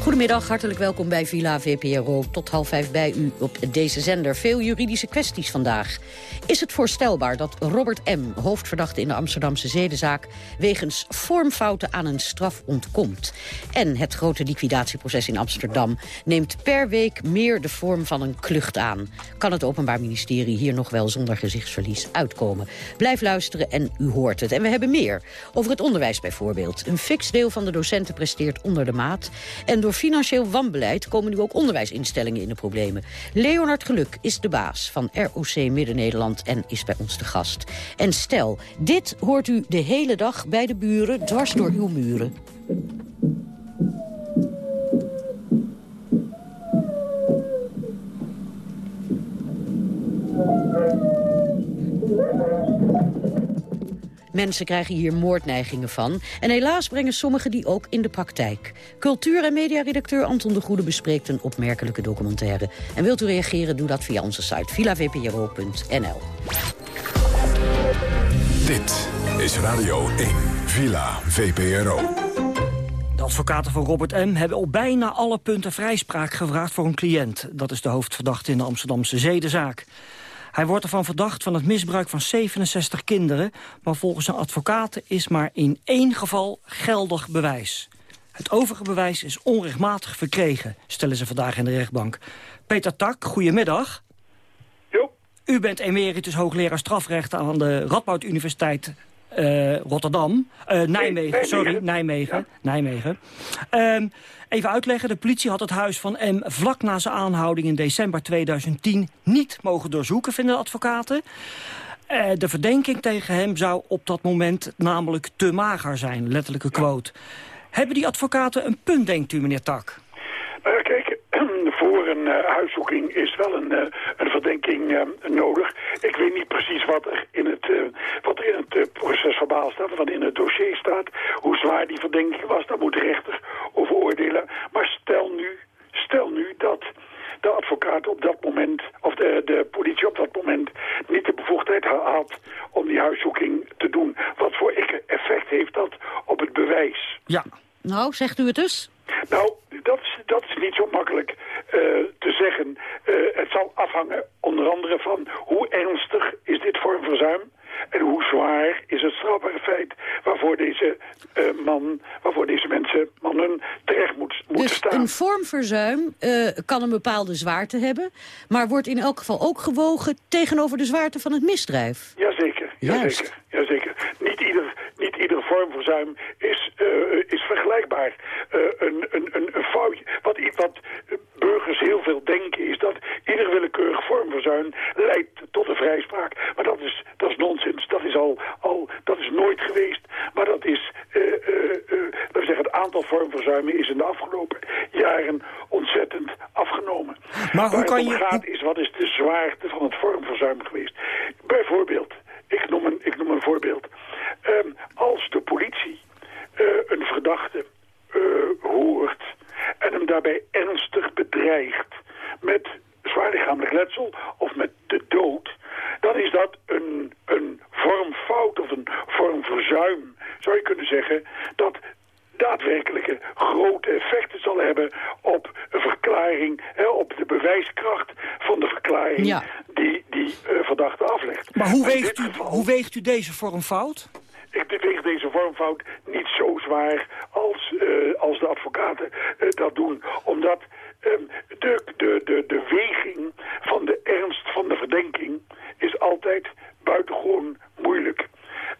Goedemiddag, hartelijk welkom bij Villa VPRO. Tot half vijf bij u op deze zender. Veel juridische kwesties vandaag. Is het voorstelbaar dat Robert M., hoofdverdachte in de Amsterdamse zedenzaak... wegens vormfouten aan een straf ontkomt? En het grote liquidatieproces in Amsterdam neemt per week meer de vorm van een klucht aan. Kan het Openbaar Ministerie hier nog wel zonder gezichtsverlies uitkomen? Blijf luisteren en u hoort het. En we hebben meer. Over het onderwijs bijvoorbeeld. Een fix deel van de docenten presteert onder de maat. En door financieel wanbeleid komen nu ook onderwijsinstellingen in de problemen. Leonard Geluk is de baas van ROC Midden-Nederland en is bij ons de gast. En stel, dit hoort u de hele dag bij de buren dwars door uw muren. Mensen krijgen hier moordneigingen van. En helaas brengen sommigen die ook in de praktijk. Cultuur- en mediaredacteur Anton de Goede bespreekt een opmerkelijke documentaire. En wilt u reageren, doe dat via onze site villavpro.nl. Dit is Radio 1, Villa VPRO. De advocaten van Robert M. hebben op bijna alle punten vrijspraak gevraagd voor een cliënt. Dat is de hoofdverdachte in de Amsterdamse zedenzaak. Hij wordt ervan verdacht van het misbruik van 67 kinderen... maar volgens zijn advocaten is maar in één geval geldig bewijs. Het overige bewijs is onrechtmatig verkregen, stellen ze vandaag in de rechtbank. Peter Tak, goedemiddag. Jo. U bent emeritus hoogleraar strafrecht aan de Radboud Universiteit Rotterdam. Eh, Nijmegen, sorry, Nijmegen. Nijmegen. Ehm, even uitleggen, de politie had het huis van M vlak na zijn aanhouding in december 2010 niet mogen doorzoeken, vinden de advocaten. Eh, de verdenking tegen hem zou op dat moment namelijk te mager zijn, letterlijke quote. Hebben die advocaten een punt, denkt u, meneer Tak? Nou, kijk, huiszoeking is wel een, uh, een verdenking uh, nodig. Ik weet niet precies wat er in het, wat in het proces verbaal staat, wat in het dossier staat. Hoe zwaar die verdenking was, daar moet de rechter over oordelen. Maar stel nu, stel nu dat de advocaat op dat moment, of de, de politie op dat moment, niet de bevoegdheid had om die huiszoeking te doen. Wat voor effect heeft dat op het bewijs? Ja. Nou, zegt u het dus? Nou, dat is, dat is niet zo makkelijk uh, te zeggen. Uh, het zal afhangen onder andere van hoe ernstig is dit vormverzuim... en hoe zwaar is het strafbare feit waarvoor deze uh, man, waarvoor deze mensen, mannen terecht moet, moeten dus staan. een vormverzuim kan een bepaalde zwaarte hebben... maar wordt in elk geval ook gewogen tegenover de zwaarte van het misdrijf. Jazeker, jazeker, jazeker. Niet ieder, niet ieder vormverzuim is, is vergelijkbaar. een, een, een, een foutje, wat, wat burgers heel veel denken is dat ieder willekeurig vormverzuim leidt tot een vrijspraak. Maar dat is, dat is nonsens. Dat is, al, al, dat is nooit geweest. Maar dat is, uh, uh, we zeggen, het aantal vormverzuimen is in de afgelopen jaren ontzettend afgenomen. Maar hoe Waar kan het om je... gaat is, wat is de zwaarte van het vormverzuim geweest? Bijvoorbeeld, ik noem een, ik noem een voorbeeld. Um, als de politie een verdachte hoort en hem daarbij ernstig bedreigt met zwaar lichamelijk letsel of met de dood, dan is dat een, een vormfout of een vormverzuim, zou je kunnen zeggen, dat daadwerkelijke grote effecten zal hebben op een verklaring, hè, op de bewijskracht van de verklaring Ja. die die uh, verdachte aflegt. Maar hoe in weegt, dit u, geval- hoe weegt u deze vormfout? ik weeg deze vormfout niet zo zwaar als, eh, als de advocaten eh, dat doen. Omdat ehm, de, de, de, de weging van de ernst van de verdenking is altijd buitengewoon moeilijk.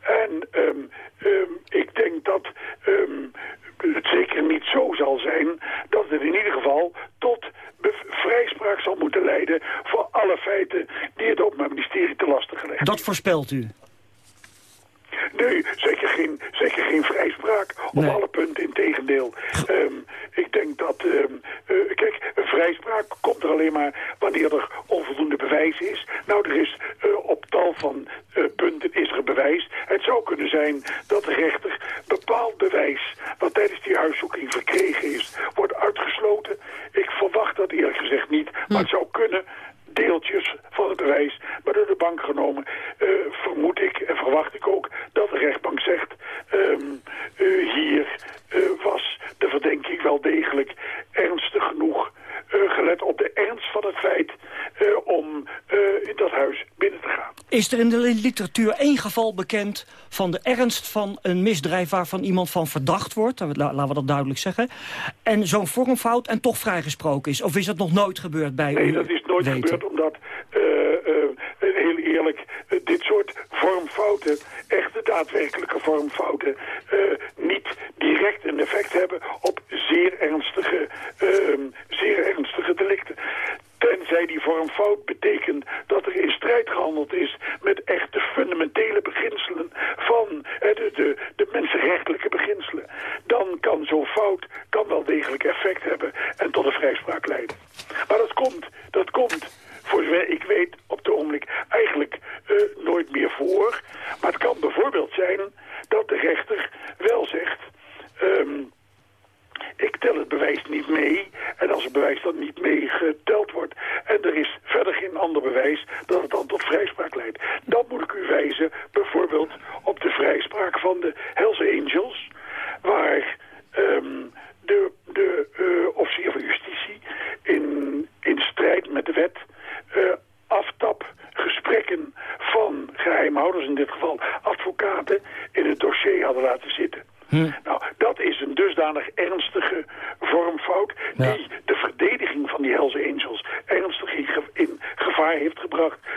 En ehm, ehm, ik denk dat het zeker niet zo zal zijn dat het in ieder geval tot vrijspraak zal moeten leiden voor alle feiten die het Openbaar Ministerie te lasten gelegd Dat voorspelt u. Nee, zeker geen, zeker geen vrijspraak op Nee. alle punten. Integendeel. Ehm ik denk dat... ehm, eh, kijk, een vrijspraak komt er alleen maar wanneer er onvoldoende bewijs is. Nou, er is eh, op tal van eh, punten is er bewijs. Het zou kunnen zijn dat de rechter bepaald bewijs... wat tijdens die huiszoeking verkregen is, wordt uitgesloten. Ik verwacht dat eerlijk gezegd niet. Maar het zou kunnen deeltjes van het bewijs, maar door de bank genomen, eh, vermoed ik en verwacht ik ook dat de rechtbank zegt, ehm, eh, hier eh, was de verdenking wel degelijk ernstig genoeg, eh, gelet op de ernst van het feit, eh, om eh, in dat huis binnen te gaan. Is er in de literatuur één geval bekend van de ernst van een misdrijf waarvan iemand van verdacht wordt, la- laten we dat duidelijk zeggen, en zo'n vormfout en toch vrijgesproken is? Of is dat nog nooit gebeurd bij Nee, dat is nooit weten? gebeurd omdat, eh, eh, heel eerlijk, eh, dit soort vormfouten, echte daadwerkelijke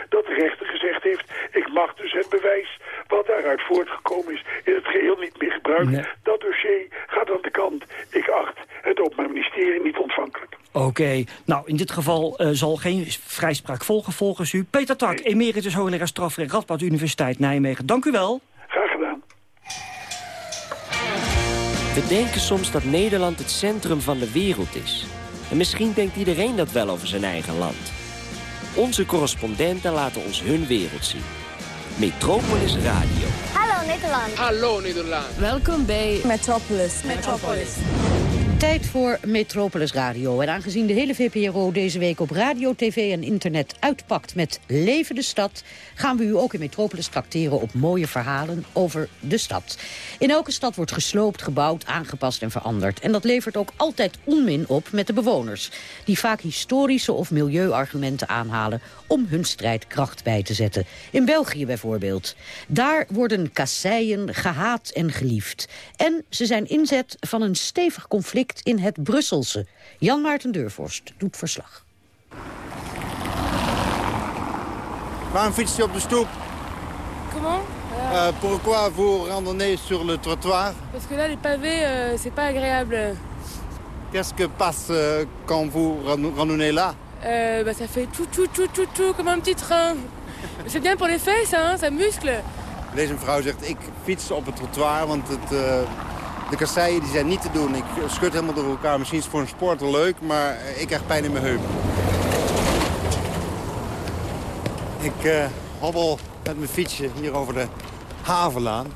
dat de rechter gezegd heeft... ik mag dus het bewijs wat daaruit voortgekomen is in het geheel niet meer gebruiken. Dat dossier gaat aan de kant. Ik acht het Openbaar Ministerie niet ontvankelijk. Oké, nou in dit geval eh, zal geen vrijspraak volgen volgens u. Peter Tak, emeritus hoogleraar strafrecht Radboud Universiteit Nijmegen. Dank u wel. Graag gedaan. We denken soms dat Nederland het centrum van de wereld is. En misschien denkt iedereen dat wel over zijn eigen land. Onze correspondenten laten ons hun wereld zien. Metropolis Radio. Hallo Nederland. Hallo Nederland. Welkom bij Metropolis. Metropolis. Tijd voor Metropolis Radio. En aangezien de hele VPRO deze week op radio, tv en internet uitpakt met Leven de Stad... gaan we u ook in Metropolis tracteren op mooie verhalen over de stad. In elke stad wordt gesloopt, gebouwd, aangepast en veranderd. En dat levert ook altijd onmin op met de bewoners... die vaak historische of milieuargumenten aanhalen om hun strijd kracht bij te zetten. In België bijvoorbeeld. Daar worden kasseien gehaat en geliefd. En ze zijn inzet van een stevig conflict in het Brusselse. Jan Maarten Deurvorst doet verslag. Waarom fietst je op de stoep? Comment uh, Pourquoi vous randonnez sur le trottoir Parce que là, les pavés, euh, c'est pas agréable. Qu'est-ce que passe euh, quand vous randonnez là euh, bah, Ça fait tout, tout, tout, tout, tout, comme un petit train. C'est bien pour les fesses, hein, ça muscle. Deze mevrouw zegt, ik fiets op het trottoir, want het, uh, de kasseien die zijn niet te doen. Ik schud helemaal door elkaar. Misschien is het voor een sporter leuk, maar ik krijg pijn in mijn heup. Ik uh, hobbel met mijn fietsje hier over de Havenlaan.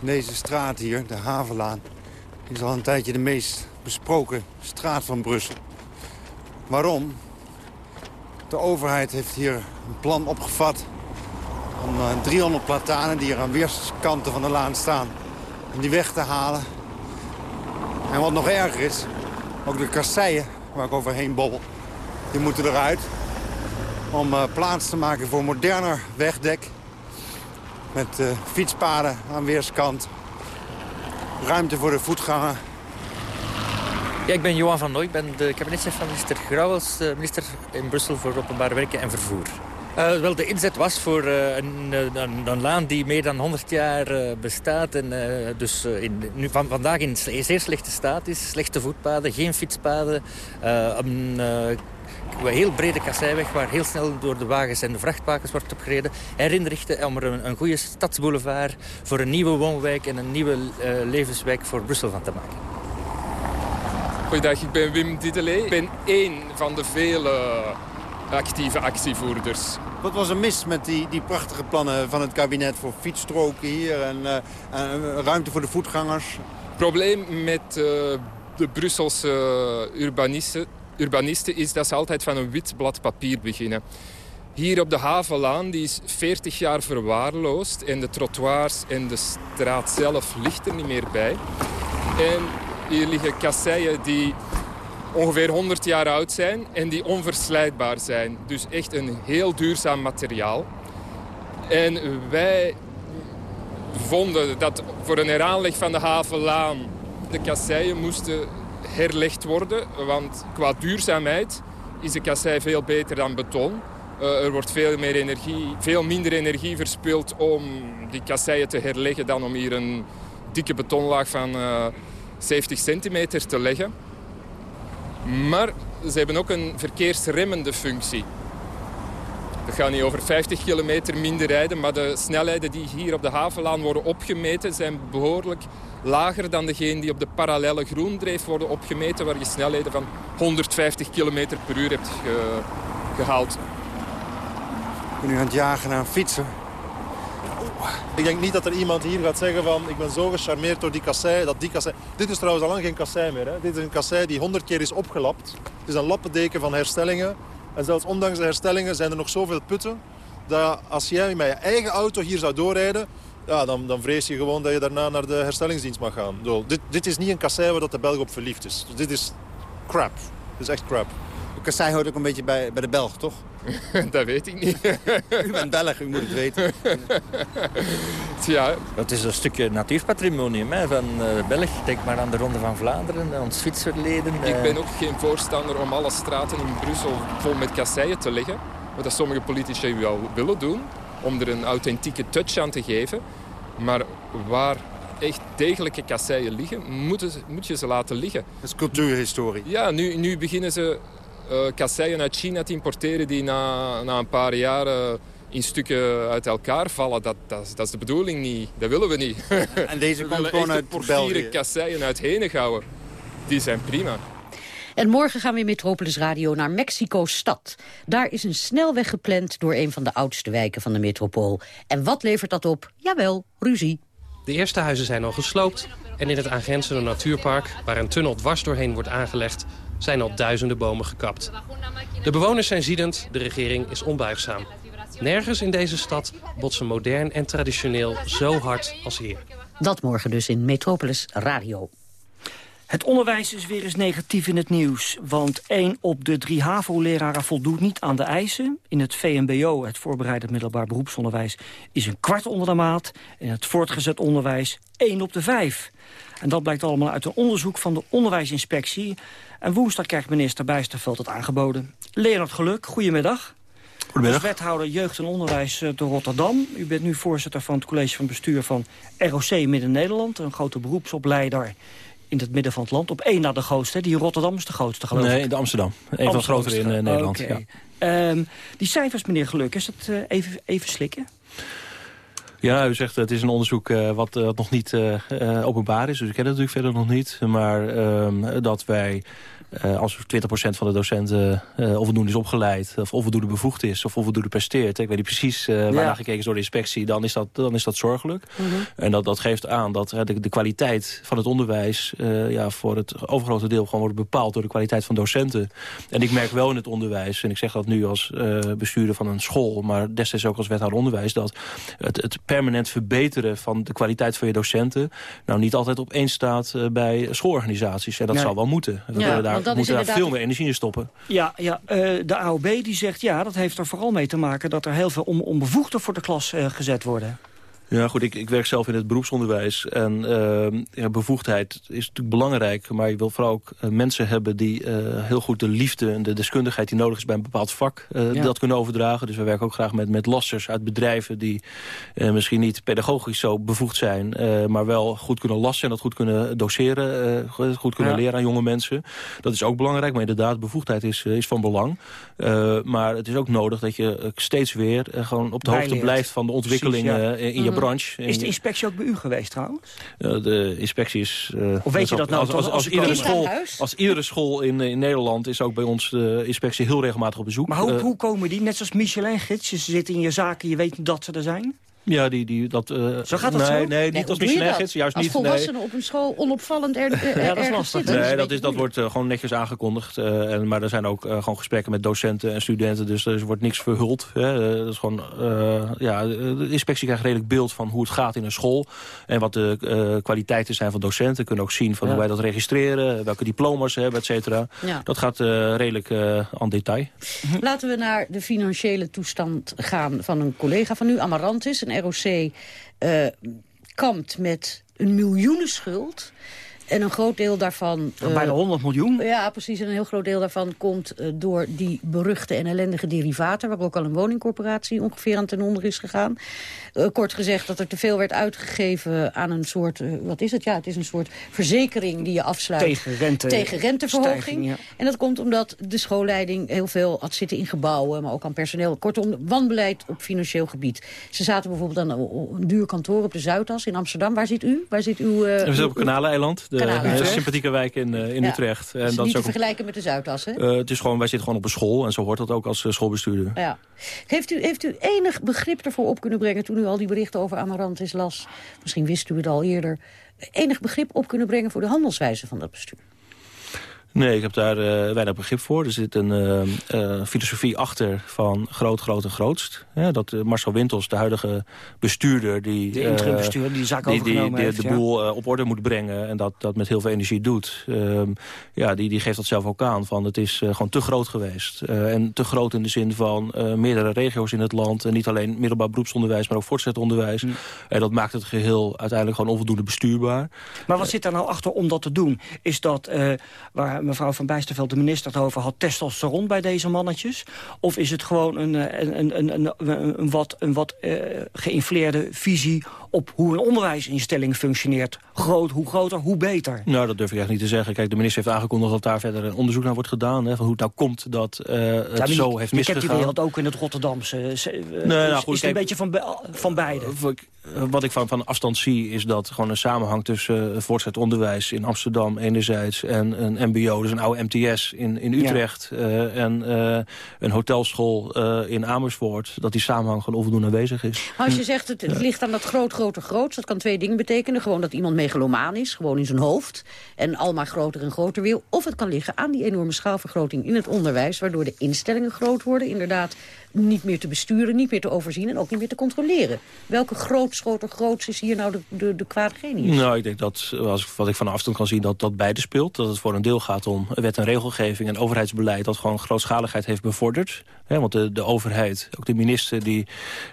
Deze straat hier, de Havenlaan, is al een tijdje de meest besproken straat van Brussel. Waarom? De overheid heeft hier een plan opgevat om 300 platanen die er aan weerskanten van de laan staan, die weg te halen. En wat nog erger is, ook de kasseien waar ik overheen bobbel, die moeten eruit om uh, plaats te maken voor moderner wegdek. Met uh, fietspaden aan weerskant. Ruimte voor de voetganger. Ja, ik ben Johan van Nooy. Ik ben de kabinetchef van minister Grauwels, uh, minister in Brussel voor Openbare Werken en Vervoer. Uh, wel, de inzet was voor uh, een, laan die meer dan 100 jaar uh, bestaat. En dus in, nu, van, vandaag in zeer slechte staat is. Slechte voetpaden, geen fietspaden. een heel brede kasseiweg waar heel snel door de wagens en de vrachtwagens wordt opgereden. Herinrichten om er een, een goede stadsboulevard voor een nieuwe woonwijk en een nieuwe levenswijk voor Brussel van te maken. Goedendag, ik ben Wim Didelé. Ik ben één van de vele actieve actievoerders. Wat was er mis met die, die prachtige plannen van het kabinet voor fietsstroken hier en, uh, en ruimte voor de voetgangers? Het probleem met uh, de Brusselse urbanisten, urbanisten is dat ze altijd van een wit blad papier beginnen. Hier op de Havenlaan, die is 40 jaar verwaarloosd en de trottoirs en de straat zelf ligt er niet meer bij. En hier liggen kasseien die ongeveer 100 jaar oud zijn en die onverslijtbaar zijn. Dus echt een heel duurzaam materiaal. En wij vonden dat voor een heraanleg van de Havenlaan de kasseien moesten herlegd worden. Want qua duurzaamheid is de kassei veel beter dan beton. Uh, er wordt veel, meer energie, veel minder energie verspild om die kasseien te herleggen... dan om hier een dikke betonlaag van uh, 70 centimeter te leggen. Maar ze hebben ook een verkeersremmende functie. Dat gaat niet over 50 kilometer minder rijden, maar de snelheden die hier op de Havenlaan worden opgemeten zijn behoorlijk lager dan degene die op de parallelle groendreef worden opgemeten, waar je snelheden van 150 kilometer per uur hebt ge gehaald. Ik ben nu aan het jagen naar een fietser. Ik denk niet dat er iemand hier gaat zeggen van... ik ben zo gecharmeerd door die kassei, dat die kassei... Dit is trouwens al lang geen kassei meer. Hè. Dit is een kassei die honderd keer is opgelapt. Het is een lappendeken van herstellingen. En zelfs ondanks de herstellingen zijn er nog zoveel putten... dat als jij met je eigen auto hier zou doorrijden... Ja, dan, dan vrees je gewoon dat je daarna naar de herstellingsdienst mag gaan. Dit, dit is niet een kassei waar dat de Belg op verliefd is. Dit is crap. Dit is echt crap. Kassei hoort ook een beetje bij, bij de Belg, toch? dat weet ik niet. u bent Belg, u moet het weten. ja. Het is een stukje natuurpatrimonium hè, van uh, België. Denk maar aan de Ronde van Vlaanderen, ons fietsverleden. Uh... Ik ben ook geen voorstander om alle straten in Brussel vol met kasseien te leggen. Wat dat sommige politici wel willen doen. Om er een authentieke touch aan te geven. Maar waar echt degelijke kasseien liggen, moeten, moet je ze laten liggen. Dat is cultuurhistorie. Ja, nu, nu beginnen ze kasseien uit China te importeren die na, na een paar jaar in stukken uit elkaar vallen. Dat, dat, dat, is de bedoeling niet. Dat willen we niet. En deze komt gewoon uit België? kasseien uit Henegouwen. Die zijn prima. En morgen gaan we in Metropolis Radio naar Mexico-stad. Daar is een snelweg gepland door een van de oudste wijken van de metropool. En wat levert dat op? Jawel, ruzie. De eerste huizen zijn al gesloopt en in het aangrenzende natuurpark... waar een tunnel dwars doorheen wordt aangelegd... zijn al duizenden bomen gekapt. De bewoners zijn ziedend, de regering is onbuigzaam. Nergens in deze stad botsen modern en traditioneel zo hard als hier. Dat morgen dus in Metropolis Radio. Het onderwijs is weer eens negatief in het nieuws. Want één op de drie HAVO-leraren voldoet niet aan de eisen. In het VMBO, het voorbereidend middelbaar beroepsonderwijs... is een kwart onder de maat. In het voortgezet onderwijs één op de vijf. En dat blijkt allemaal uit een onderzoek van de onderwijsinspectie. En woensdag krijgt minister Bijsterveld het aangeboden. Leonard Geluk, goedemiddag. Goedemiddag. Wethouder Jeugd en Onderwijs door eh, Rotterdam. U bent nu voorzitter van het college van bestuur van ROC Midden-Nederland. Een grote beroepsopleider in het midden van het land. Op één na de grootste. Die Rotterdam is de grootste, geloof nee, ik. Nee, de Amsterdam. Een van de grotere in uh, Nederland. Ja. Um, die cijfers, meneer Geluk, is het uh, even, even slikken? Ja, u zegt het is een onderzoek uh, wat, wat, nog niet openbaar is. Dus ik ken het natuurlijk verder nog niet. Maar ehm, dat wij uh, als 20% van de docenten uh, onvoldoende is opgeleid... of onvoldoende bevoegd is of onvoldoende presteert... ik weet niet precies uh, waarnaar ja. gekeken is door de inspectie... dan is dat, dan is dat zorgelijk. Mm -hmm. En dat, dat geeft aan dat de, de kwaliteit van het onderwijs... ja, voor het overgrote deel gewoon wordt bepaald... door de kwaliteit van docenten. En ik merk wel in het onderwijs... en ik zeg dat nu als bestuurder van een school... maar destijds ook als wethouder onderwijs... dat het, het permanent verbeteren van de kwaliteit van je docenten... nou niet altijd op één staat bij schoolorganisaties. En dat zal wel moeten. We ja. daar dat moeten daar veel meer energie in stoppen. Ja, ja uh, de AOB die zegt ja, dat heeft er vooral mee te maken... dat er heel veel on onbevoegden voor de klas uh, gezet worden. Ja, goed, ik, ik werk zelf in het beroepsonderwijs. En ja, bevoegdheid is natuurlijk belangrijk. Maar je wil vooral ook uh, mensen hebben die uh, heel goed de liefde en de deskundigheid die nodig is bij een bepaald vak ja. dat kunnen overdragen. Dus we werken ook graag met, met lassers uit bedrijven die misschien niet pedagogisch zo bevoegd zijn. maar wel goed kunnen lassen en dat goed kunnen doseren. goed kunnen ja. leren aan jonge mensen. Dat is ook belangrijk, maar inderdaad, bevoegdheid is, is van belang. maar het is ook nodig dat je steeds weer gewoon op de hoogte blijft van de ontwikkelingen in je branche. Is de inspectie ook bij u geweest trouwens? Uh, de inspectie is... Uh, of weet je dat nou? Als, als, iedere, school, als iedere school in, in Nederland is ook bij ons de inspectie heel regelmatig op bezoek. Maar hoe, uh, hoe komen die? Net zoals Michelin-gids, ze zitten in je zaken, je weet dat ze er zijn? Ja, die, die, dat, uh, zo gaat dat nee, zo? Nee, niet nee, als missionair-gids, juist als niet. volwassenen nee. op een school onopvallend er, er, ja, dat is lastig. zitten. Nee, dat, is, dat wordt uh, gewoon netjes aangekondigd. Uh, en, maar er zijn ook gewoon gesprekken met docenten en studenten. Dus er wordt niks verhuld. Hè. dat is gewoon, ja, de inspectie krijgt redelijk beeld van hoe het gaat in een school. En wat de kwaliteiten zijn van docenten. Kunnen ook zien van ja. hoe wij dat registreren. Welke diploma's ze hebben, et cetera. Ja. Dat gaat redelijk aan detail. Laten we naar de financiële toestand gaan van een collega van u, Amarantis, een ROC... Uh, kampt met een miljoenenschuld. En een groot deel daarvan... Uh, Bijna 100 miljoen? Ja, precies. En een heel groot deel daarvan komt uh, door die beruchte en ellendige derivaten... waar ook al een woningcorporatie ongeveer aan ten onder is gegaan. Uh, kort gezegd dat er te veel werd uitgegeven aan een soort... wat is het? Ja, het is een soort verzekering die je afsluit... Tegen, rente, tegen renteverhoging. Stijging, ja. En dat komt omdat de schoolleiding heel veel had zitten in gebouwen... maar ook aan personeel. Kortom, wanbeleid op financieel gebied. Ze zaten bijvoorbeeld aan een duur kantoor op de Zuidas in Amsterdam. Waar zit u? Waar zit uw... We zitten op Kanaleiland. De een sympathieke wijk in, uh, in ja. Utrecht. En dus dat niet is ook te vergelijken met de Zuidas, hè? Uh, het is gewoon, wij zitten gewoon op een school en zo hoort dat ook als schoolbestuurder. Ja. Heeft, u, heeft u enig begrip ervoor op kunnen brengen toen u al die berichten over Amarantis las? Misschien wist u het al eerder. Enig begrip op kunnen brengen voor de handelswijze van dat bestuur? Nee, ik heb daar uh, weinig begrip voor. Er zit een uh, uh, filosofie achter van groot, groot en grootst. Ja, dat Marcel Wintels, de huidige bestuurder... Die, de interim bestuurder die de zaak die, overgenomen die, heeft, de, de ja. boel op orde moet brengen en dat, dat met heel veel energie doet. Ehm, ja, die, die geeft dat zelf ook aan. Van het is gewoon te groot geweest. en te groot in de zin van meerdere regio's in het land. En niet alleen middelbaar beroepsonderwijs, maar ook voortgezet onderwijs. Mm. En dat maakt het geheel uiteindelijk gewoon onvoldoende bestuurbaar. Maar wat zit daar nou achter om dat te doen? Is dat waar waar mevrouw Van Bijsterveld, de minister, het had... testosteron bij deze mannetjes? Of is het gewoon een, een, een, een, een, een wat, een wat uh, geïnfleerde visie op hoe een onderwijsinstelling functioneert. Groot, hoe groter, hoe beter. Nou, dat durf ik echt niet te zeggen. Kijk, de minister heeft aangekondigd dat daar verder een onderzoek naar wordt gedaan. Hè, van hoe het nou komt dat uh, het ja, zo heeft misgegaan. Ik heb die wereld ook in het Rotterdamse. nee, nou, goed, is het een beetje van, van beide? Wat ik van, van afstand zie is dat gewoon een samenhang tussen uh, voortgezet onderwijs in Amsterdam enerzijds en een mbo, dus een oude MTS in, in Utrecht ja. uh, en uh, een hotelschool in Amersfoort, dat die samenhang gewoon onvoldoende aanwezig is. Maar als je zegt het, het ligt aan dat groot, groter, groots, dat kan twee dingen betekenen. Gewoon dat iemand megalomaan is, gewoon in zijn hoofd en al maar groter en groter wil. Of het kan liggen aan die enorme schaalvergroting in het onderwijs, waardoor de instellingen groot worden, inderdaad niet meer te besturen, niet meer te overzien en ook niet meer te controleren. Welke grootschoter groots is hier nou de, de, de? Nou, ik denk dat, als, wat ik van afstand kan zien, dat dat beide speelt. Dat het voor een deel gaat om wet en regelgeving en overheidsbeleid... dat gewoon grootschaligheid heeft bevorderd. want de, de overheid, ook de minister die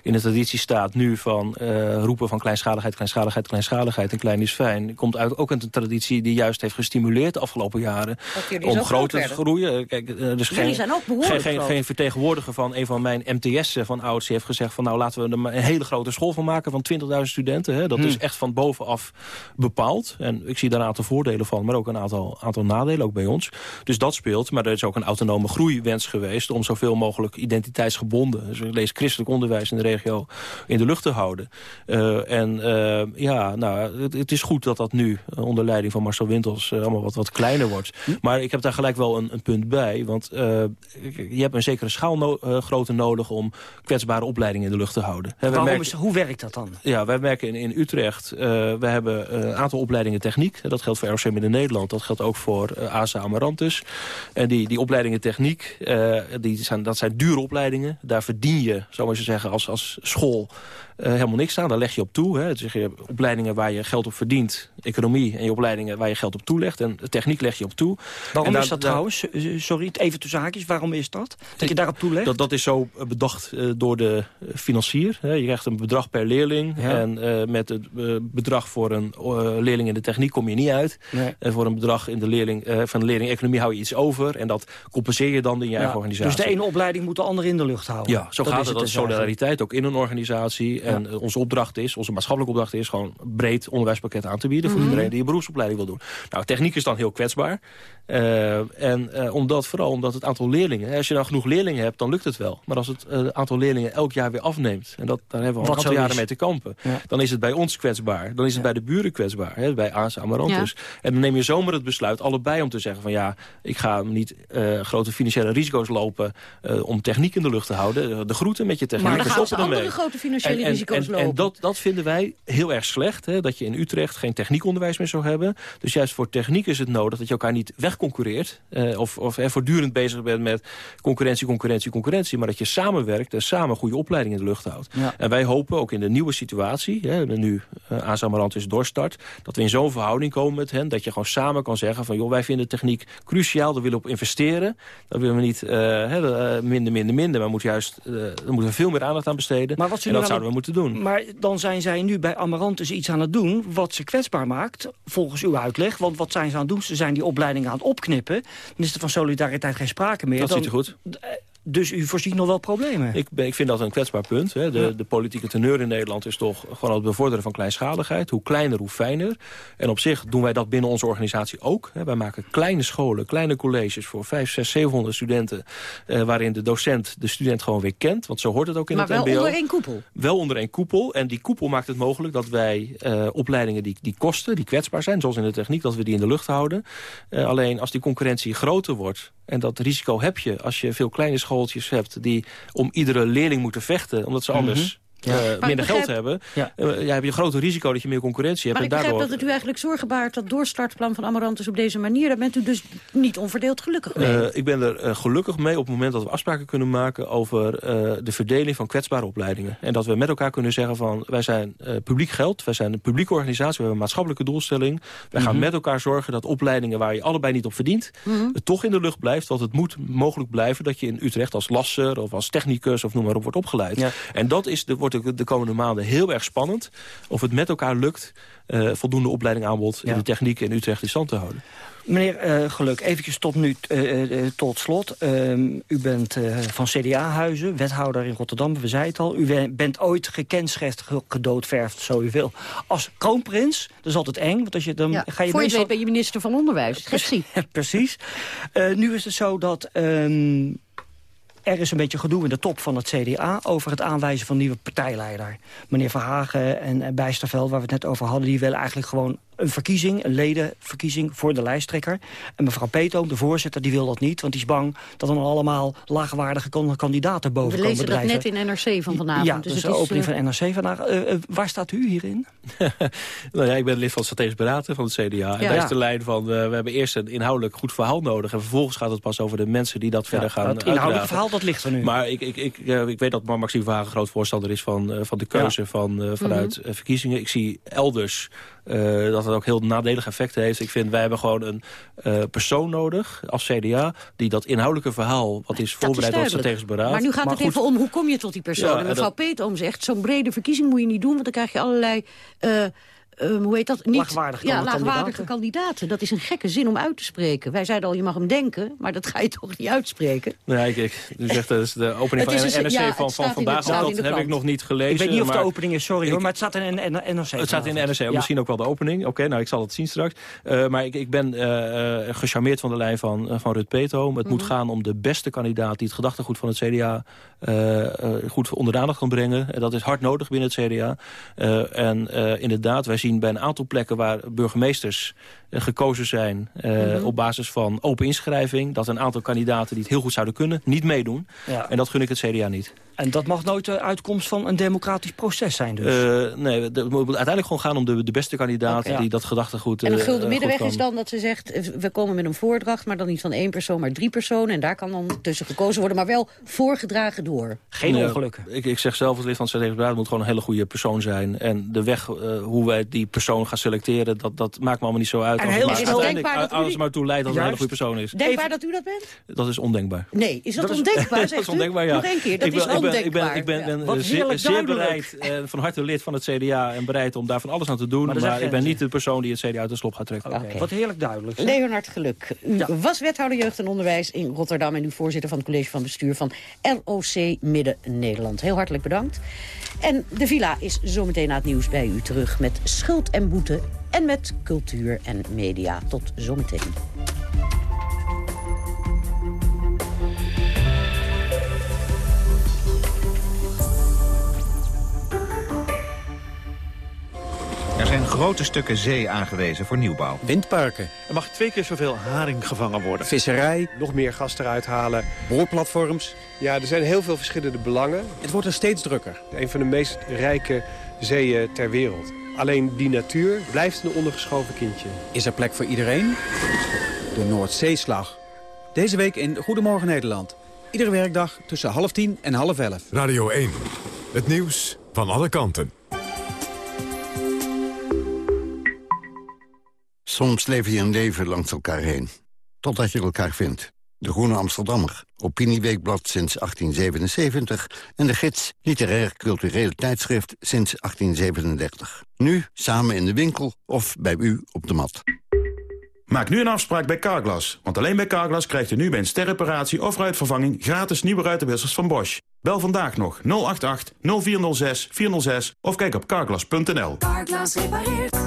in de traditie staat nu van uh, roepen van kleinschaligheid, kleinschaligheid, kleinschaligheid en klein is fijn... komt uit, ook uit een traditie die juist heeft gestimuleerd de afgelopen jaren... om groter te groeien. Kijk, uh, dus geen, zijn ook geen, geen, geen vertegenwoordiger van een van mijn MTS van ouders heeft gezegd... van nou laten we er een hele grote school van maken van 20.000 studenten. Hè. Dat hmm. is echt van bovenaf bepaald. En ik zie daar een aantal voordelen van, maar ook een aantal, aantal nadelen, ook bij ons. Dus dat speelt, maar er is ook een autonome groeiwens geweest... om zoveel mogelijk identiteitsgebonden, dus lees christelijk onderwijs in de regio, in de lucht te houden. Uh, en uh, ja, nou, het, het, is goed dat dat nu onder leiding van Marcel Wintels uh, allemaal wat, wat kleiner wordt. Hm. Maar ik heb daar gelijk wel een, een punt bij, want je hebt een zekere schaalgrootte nodig om kwetsbare opleidingen in de lucht te houden. Waarom merken, is, hoe werkt dat dan? Ja, wij merken in, in Utrecht, uh, we hebben een aantal opleidingen techniek. Dat geldt voor ROC in Nederland, dat geldt ook voor uh, ASA Amarantus. En die, die opleidingen techniek, uh, die zijn, dat zijn dure opleidingen. Daar verdien je, zou maar zeggen, als, als school helemaal niks aan. Daar leg je op toe. Hè. Dus je opleidingen waar je geld op verdient, economie... en je opleidingen waar je geld op toelegt. En techniek leg je op toe. Waarom is dat trouwens? Sorry, even tussen haakjes. Waarom is dat? Dat je daarop toelegt? Dat, dat is zo bedacht door de financier. Hè. Je krijgt een bedrag per leerling. Ja. En uh, met het bedrag voor een leerling in de techniek kom je niet uit. Nee. En voor een bedrag in de leerling, van de leerling economie hou je iets over. En dat compenseer je dan in je ja. eigen organisatie. Dus de ene opleiding moet de andere in de lucht houden? Ja, zo dat gaat het. Dat is solidariteit ook in een organisatie. En ja. onze opdracht is, onze maatschappelijke opdracht is... gewoon breed onderwijspakket aan te bieden... voor mm -hmm. iedereen die een beroepsopleiding wil doen. Nou, techniek is dan heel kwetsbaar. Uh, en uh, omdat, vooral omdat het aantal leerlingen... als je dan genoeg leerlingen hebt, dan lukt het wel. Maar als het uh, aantal leerlingen elk jaar weer afneemt... en dat, daar hebben we al een aantal jaren mee te kampen... Ja. dan is het bij ons kwetsbaar. Dan is het ja. bij de buren kwetsbaar. Hè, bij ASA Amarantus. Ja. En dan neem je zomaar het besluit allebei om te zeggen van... ja, ik ga niet grote financiële risico's lopen... om techniek in de lucht te houden. De groeten met je techniek. Maar dan gaan ze andere grote financiële en, risico's en, lopen. En dat, dat vinden wij heel erg slecht. Hè, dat je in Utrecht geen techniekonderwijs meer zou hebben. Dus juist voor techniek is het nodig dat je elkaar niet wegconcurreert. Uh, of of eh, voortdurend bezig bent met concurrentie, concurrentie, concurrentie. Maar dat je samenwerkt en samen goede opleidingen in de lucht houdt. Ja. En wij hopen ook in de nieuwe situatie, hè, nu uh, Azamarant is doorstart... dat we in zo'n verhouding komen met hen. Dat je gewoon samen kan zeggen van joh, wij vinden techniek cruciaal. Daar willen we op investeren. Daar willen we niet uh, minder, minder, minder. Maar moet juist, daar moeten we veel meer aandacht aan besteden. Maar wat en dat zouden we moeten doen. Maar dan zijn zij nu bij Amarantus iets aan het doen... wat ze kwetsbaar maakt, volgens uw uitleg. Want wat zijn ze aan het doen? Ze zijn die opleidingen aan het opknippen. Dan is er van solidariteit geen sprake meer. Dat ziet er goed. Dus u voorziet nog wel problemen? Ik, ik vind dat een kwetsbaar punt. Hè. De, ja. de politieke teneur in Nederland is toch gewoon het bevorderen van kleinschaligheid. Hoe kleiner, hoe fijner. En op zich doen wij dat binnen onze organisatie ook. Hè. Wij maken kleine scholen, kleine colleges voor 5, 6, 700 studenten... Eh, waarin de docent de student gewoon weer kent. Want zo hoort het ook in maar het mbo. Maar wel onder één koepel? Wel onder één koepel. En die koepel maakt het mogelijk dat wij uh, opleidingen die, die kosten... die kwetsbaar zijn, zoals in de techniek, dat we die in de lucht houden. Uh, alleen als die concurrentie groter wordt... en dat risico heb je als je veel kleine schooltjes hebt... die om iedere leerling moeten vechten, omdat ze anders... Mm -hmm. Ja. Uh, minder begrijp, geld hebben, ja. Uh, ja, heb je een groter risico dat je meer concurrentie hebt. Maar en ik begrijp dat het u eigenlijk zorgen baart, dat doorstartplan van Amarantus op deze manier. Daar bent u dus niet onverdeeld gelukkig mee. Uh, ik ben er gelukkig mee op het moment dat we afspraken kunnen maken over de verdeling van kwetsbare opleidingen. En dat we met elkaar kunnen zeggen van, wij zijn publiek geld, wij zijn een publieke organisatie, we hebben een maatschappelijke doelstelling. Wij mm -hmm. gaan met elkaar zorgen dat opleidingen waar je allebei niet op verdient, mm -hmm. toch in de lucht blijft. Want het moet mogelijk blijven dat je in Utrecht als lasser of als technicus of noem maar op wordt opgeleid. Ja. En dat is de, wordt de komende maanden heel erg spannend... of het met elkaar lukt uh, voldoende opleiding aanbod... in de techniek in Utrecht in stand te houden. Meneer uh, Geluk, eventjes tot nu uh, tot slot. Ehm, u bent van CDA-huizen, wethouder in Rotterdam, we zeiden het al. U bent ooit gekenschetst, gedoodverfd, zo u wil, als kroonprins. Dat is altijd eng, want als je dan ga je Voor je weet ben je minister van Onderwijs, Precies. Precies. nu is het zo dat... Ehm, er is een beetje gedoe in de top van het CDA... over het aanwijzen van nieuwe partijleider. Meneer Verhagen en Bijsterveld, waar we het net over hadden... die willen eigenlijk gewoon een verkiezing, een ledenverkiezing voor de lijsttrekker. En mevrouw Peto, de voorzitter, die wil dat niet. Want die is bang dat er dan allemaal laagwaardige kandidaten boven komen drijven. We lezen dat net in NRC van vanavond. Ja, dus, dus de opening uh... van NRC vandaag. Uh, uh, waar staat u hierin? nou ja, ik ben lid van het strategisch beraden van het CDA. En ja. daar is de lijn van, we hebben eerst een inhoudelijk goed verhaal nodig. En vervolgens gaat het pas over de mensen die dat verder gaan Het inhoudelijke verhaal, dat ligt er nu. Maar ik, ik, ik, ik weet dat Maxime Verhagen groot voorstander is van, van de keuze van, vanuit mm -hmm. verkiezingen. Ik zie elders uh, dat het ook heel nadelige effecten heeft. Ik vind, wij hebben gewoon een uh, persoon nodig als CDA... die dat inhoudelijke verhaal, wat is voorbereid door het strategisch beraad... Maar nu gaat maar het goed, even om, hoe kom je tot die persoon? Ja, en mevrouw dat... Peetoom zegt, zo'n brede verkiezing moet je niet doen... want dan krijg je allerlei... Uh, um, hoe heet dat? Niet, laagwaardige, ja, laagwaardige kandidaten. Dat is een gekke zin om uit te spreken. Wij zeiden al, je mag hem denken, maar dat ga je toch niet uitspreken? Nee, ik, u zegt dat is de opening van een, NRC ja, van, van vandaag. Dat heb ik nog niet gelezen. Ik weet niet of maar, de opening is, sorry ik, hoor, maar het staat in een NRC. Het staat in de NRC, ja. misschien ook wel de opening. Oké, okay, nou ik zal het zien straks. Uh, maar ik, ik ben uh, gecharmeerd van de lijn van, uh, van Rut Peto. Het mm -hmm. moet mhm. gaan om de beste kandidaat die het gedachtegoed van het CDA goed onder de aandacht kan brengen. En dat is hard nodig binnen het CDA. en inderdaad, wij zien bij een aantal plekken waar burgemeesters uh, gekozen zijn... Uh, mm -hmm. op basis van open inschrijving... dat een aantal kandidaten die het heel goed zouden kunnen, niet meedoen. Ja. En dat gun ik het CDA niet. En dat mag nooit de uitkomst van een democratisch proces zijn dus? Uh, nee, het moet uiteindelijk gewoon gaan om de, de beste kandidaat... Okay, ja. die dat gedachtegoed En een gulden middenweg is dan dat ze zegt... we komen met een voordracht, maar dan niet van één persoon, maar drie personen. En daar kan dan tussen gekozen worden, maar wel voorgedragen door. Geen nee, ongelukken. Ik, ik zeg zelf als lid van het beraad... moet gewoon een hele goede persoon zijn. En de weg hoe wij die persoon gaan selecteren... dat, dat maakt me allemaal niet zo uit. En heel, is het denkbaar dat alles maar toe leidt dat het een hele goede persoon is. Denkbaar dat u dat bent? Dat is ondenkbaar. Nee, is dat, dat ondenkbaar, Dat is ondenkbaar, ja. Nog één keer, dat ik is ben, ondenkbaar. Ik ben, ik ben, ik ben, ben zeer, zeer bereid, uh, van harte lid van het CDA... en bereid om daar van alles aan te doen. Maar, maar ik ben niet de persoon die het CDA uit de slop gaat trekken. Okay. Wat heerlijk duidelijk. Leonard Geluk, u ja. was wethouder jeugd en onderwijs in Rotterdam... en nu voorzitter van het college van bestuur van LOC Midden-Nederland. Heel hartelijk bedankt. En de villa is zometeen na het nieuws bij u terug met schuld en boete... en met cultuur en media. Tot zometeen. Er zijn grote stukken zee aangewezen voor nieuwbouw. Windparken. Er mag twee keer zoveel haring gevangen worden. Visserij. Nog meer gas eruit halen. Boorplatforms. Ja, er zijn heel veel verschillende belangen. Het wordt er steeds drukker. Een van de meest rijke zeeën ter wereld. Alleen die natuur blijft een ondergeschoven kindje. Is er plek voor iedereen? De Noordzeeslag. Deze week in Goedemorgen Nederland. Iedere werkdag tussen half tien en half elf. Radio 1. Het nieuws van alle kanten. Soms leef je een leven langs elkaar heen. Totdat je elkaar vindt. De Groene Amsterdammer, Opinieweekblad sinds 1877... en de gids Literair Cultureel Tijdschrift sinds 1837. Nu samen in de winkel of bij u op de mat. Maak nu een afspraak bij Carglass. Want alleen bij Carglass krijgt u nu bij een sterreparatie of ruitvervanging... gratis nieuwe ruitenwissers van Bosch. Bel vandaag nog 088 0406 406 of kijk op carglass.nl. Carglass repareert.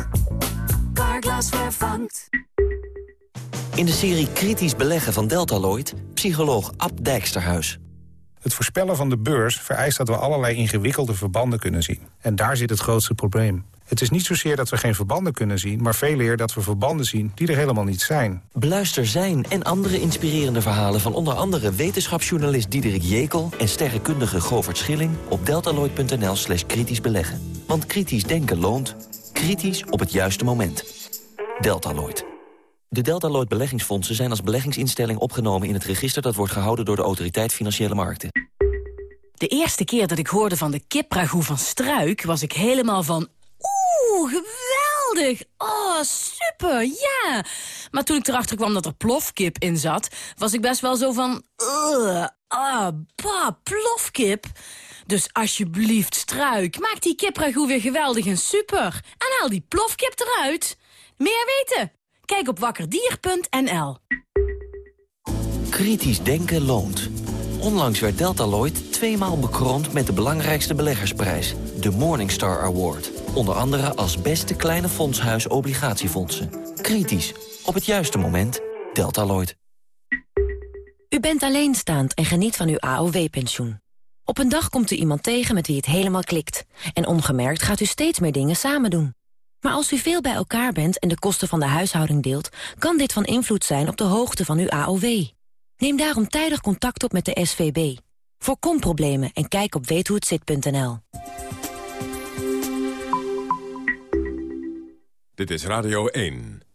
Carglass vervangt. In de serie Kritisch Beleggen van Deltaloid... psycholoog Ab Dijksterhuis. Het voorspellen van de beurs vereist dat we allerlei ingewikkelde verbanden kunnen zien. En daar zit het grootste probleem. Het is niet zozeer dat we geen verbanden kunnen zien... maar veel eer dat we verbanden zien die er helemaal niet zijn. Beluister zijn en andere inspirerende verhalen... van onder andere wetenschapsjournalist Diederik Jekel... en sterrenkundige Govert Schilling op deltaloid.nl slash kritisch beleggen. Want kritisch denken loont. Kritisch op het juiste moment. Deltaloid. De Deltaloid beleggingsfondsen zijn als beleggingsinstelling opgenomen... in het register dat wordt gehouden door de Autoriteit Financiële Markten. De eerste keer dat ik hoorde van de kipragoe van Struik... was ik helemaal van... Oeh, geweldig! Oh, super, ja. Maar toen ik erachter kwam dat er plofkip in zat... was ik best wel zo van... Ah, bah, plofkip. Dus alsjeblieft, struik, maak die kipragout weer geweldig en super. En haal die plofkip eruit. Meer weten? Kijk op wakkerdier.nl. Kritisch denken loont. Onlangs werd Deltaloid tweemaal bekroond met de belangrijkste beleggersprijs, de Morningstar Award. Onder andere als beste kleine fondshuis obligatiefondsen. Kritisch, op het juiste moment, Deltaloid. U bent alleenstaand en geniet van uw AOW-pensioen. Op een dag komt u iemand tegen met wie het helemaal klikt. En ongemerkt gaat u steeds meer dingen samen doen. Maar als u veel bij elkaar bent en de kosten van de huishouding deelt... kan dit van invloed zijn op de hoogte van uw AOW. Neem daarom tijdig contact op met de SVB. Voorkom problemen en kijk op weethohetzit.nl. Dit is Radio 1.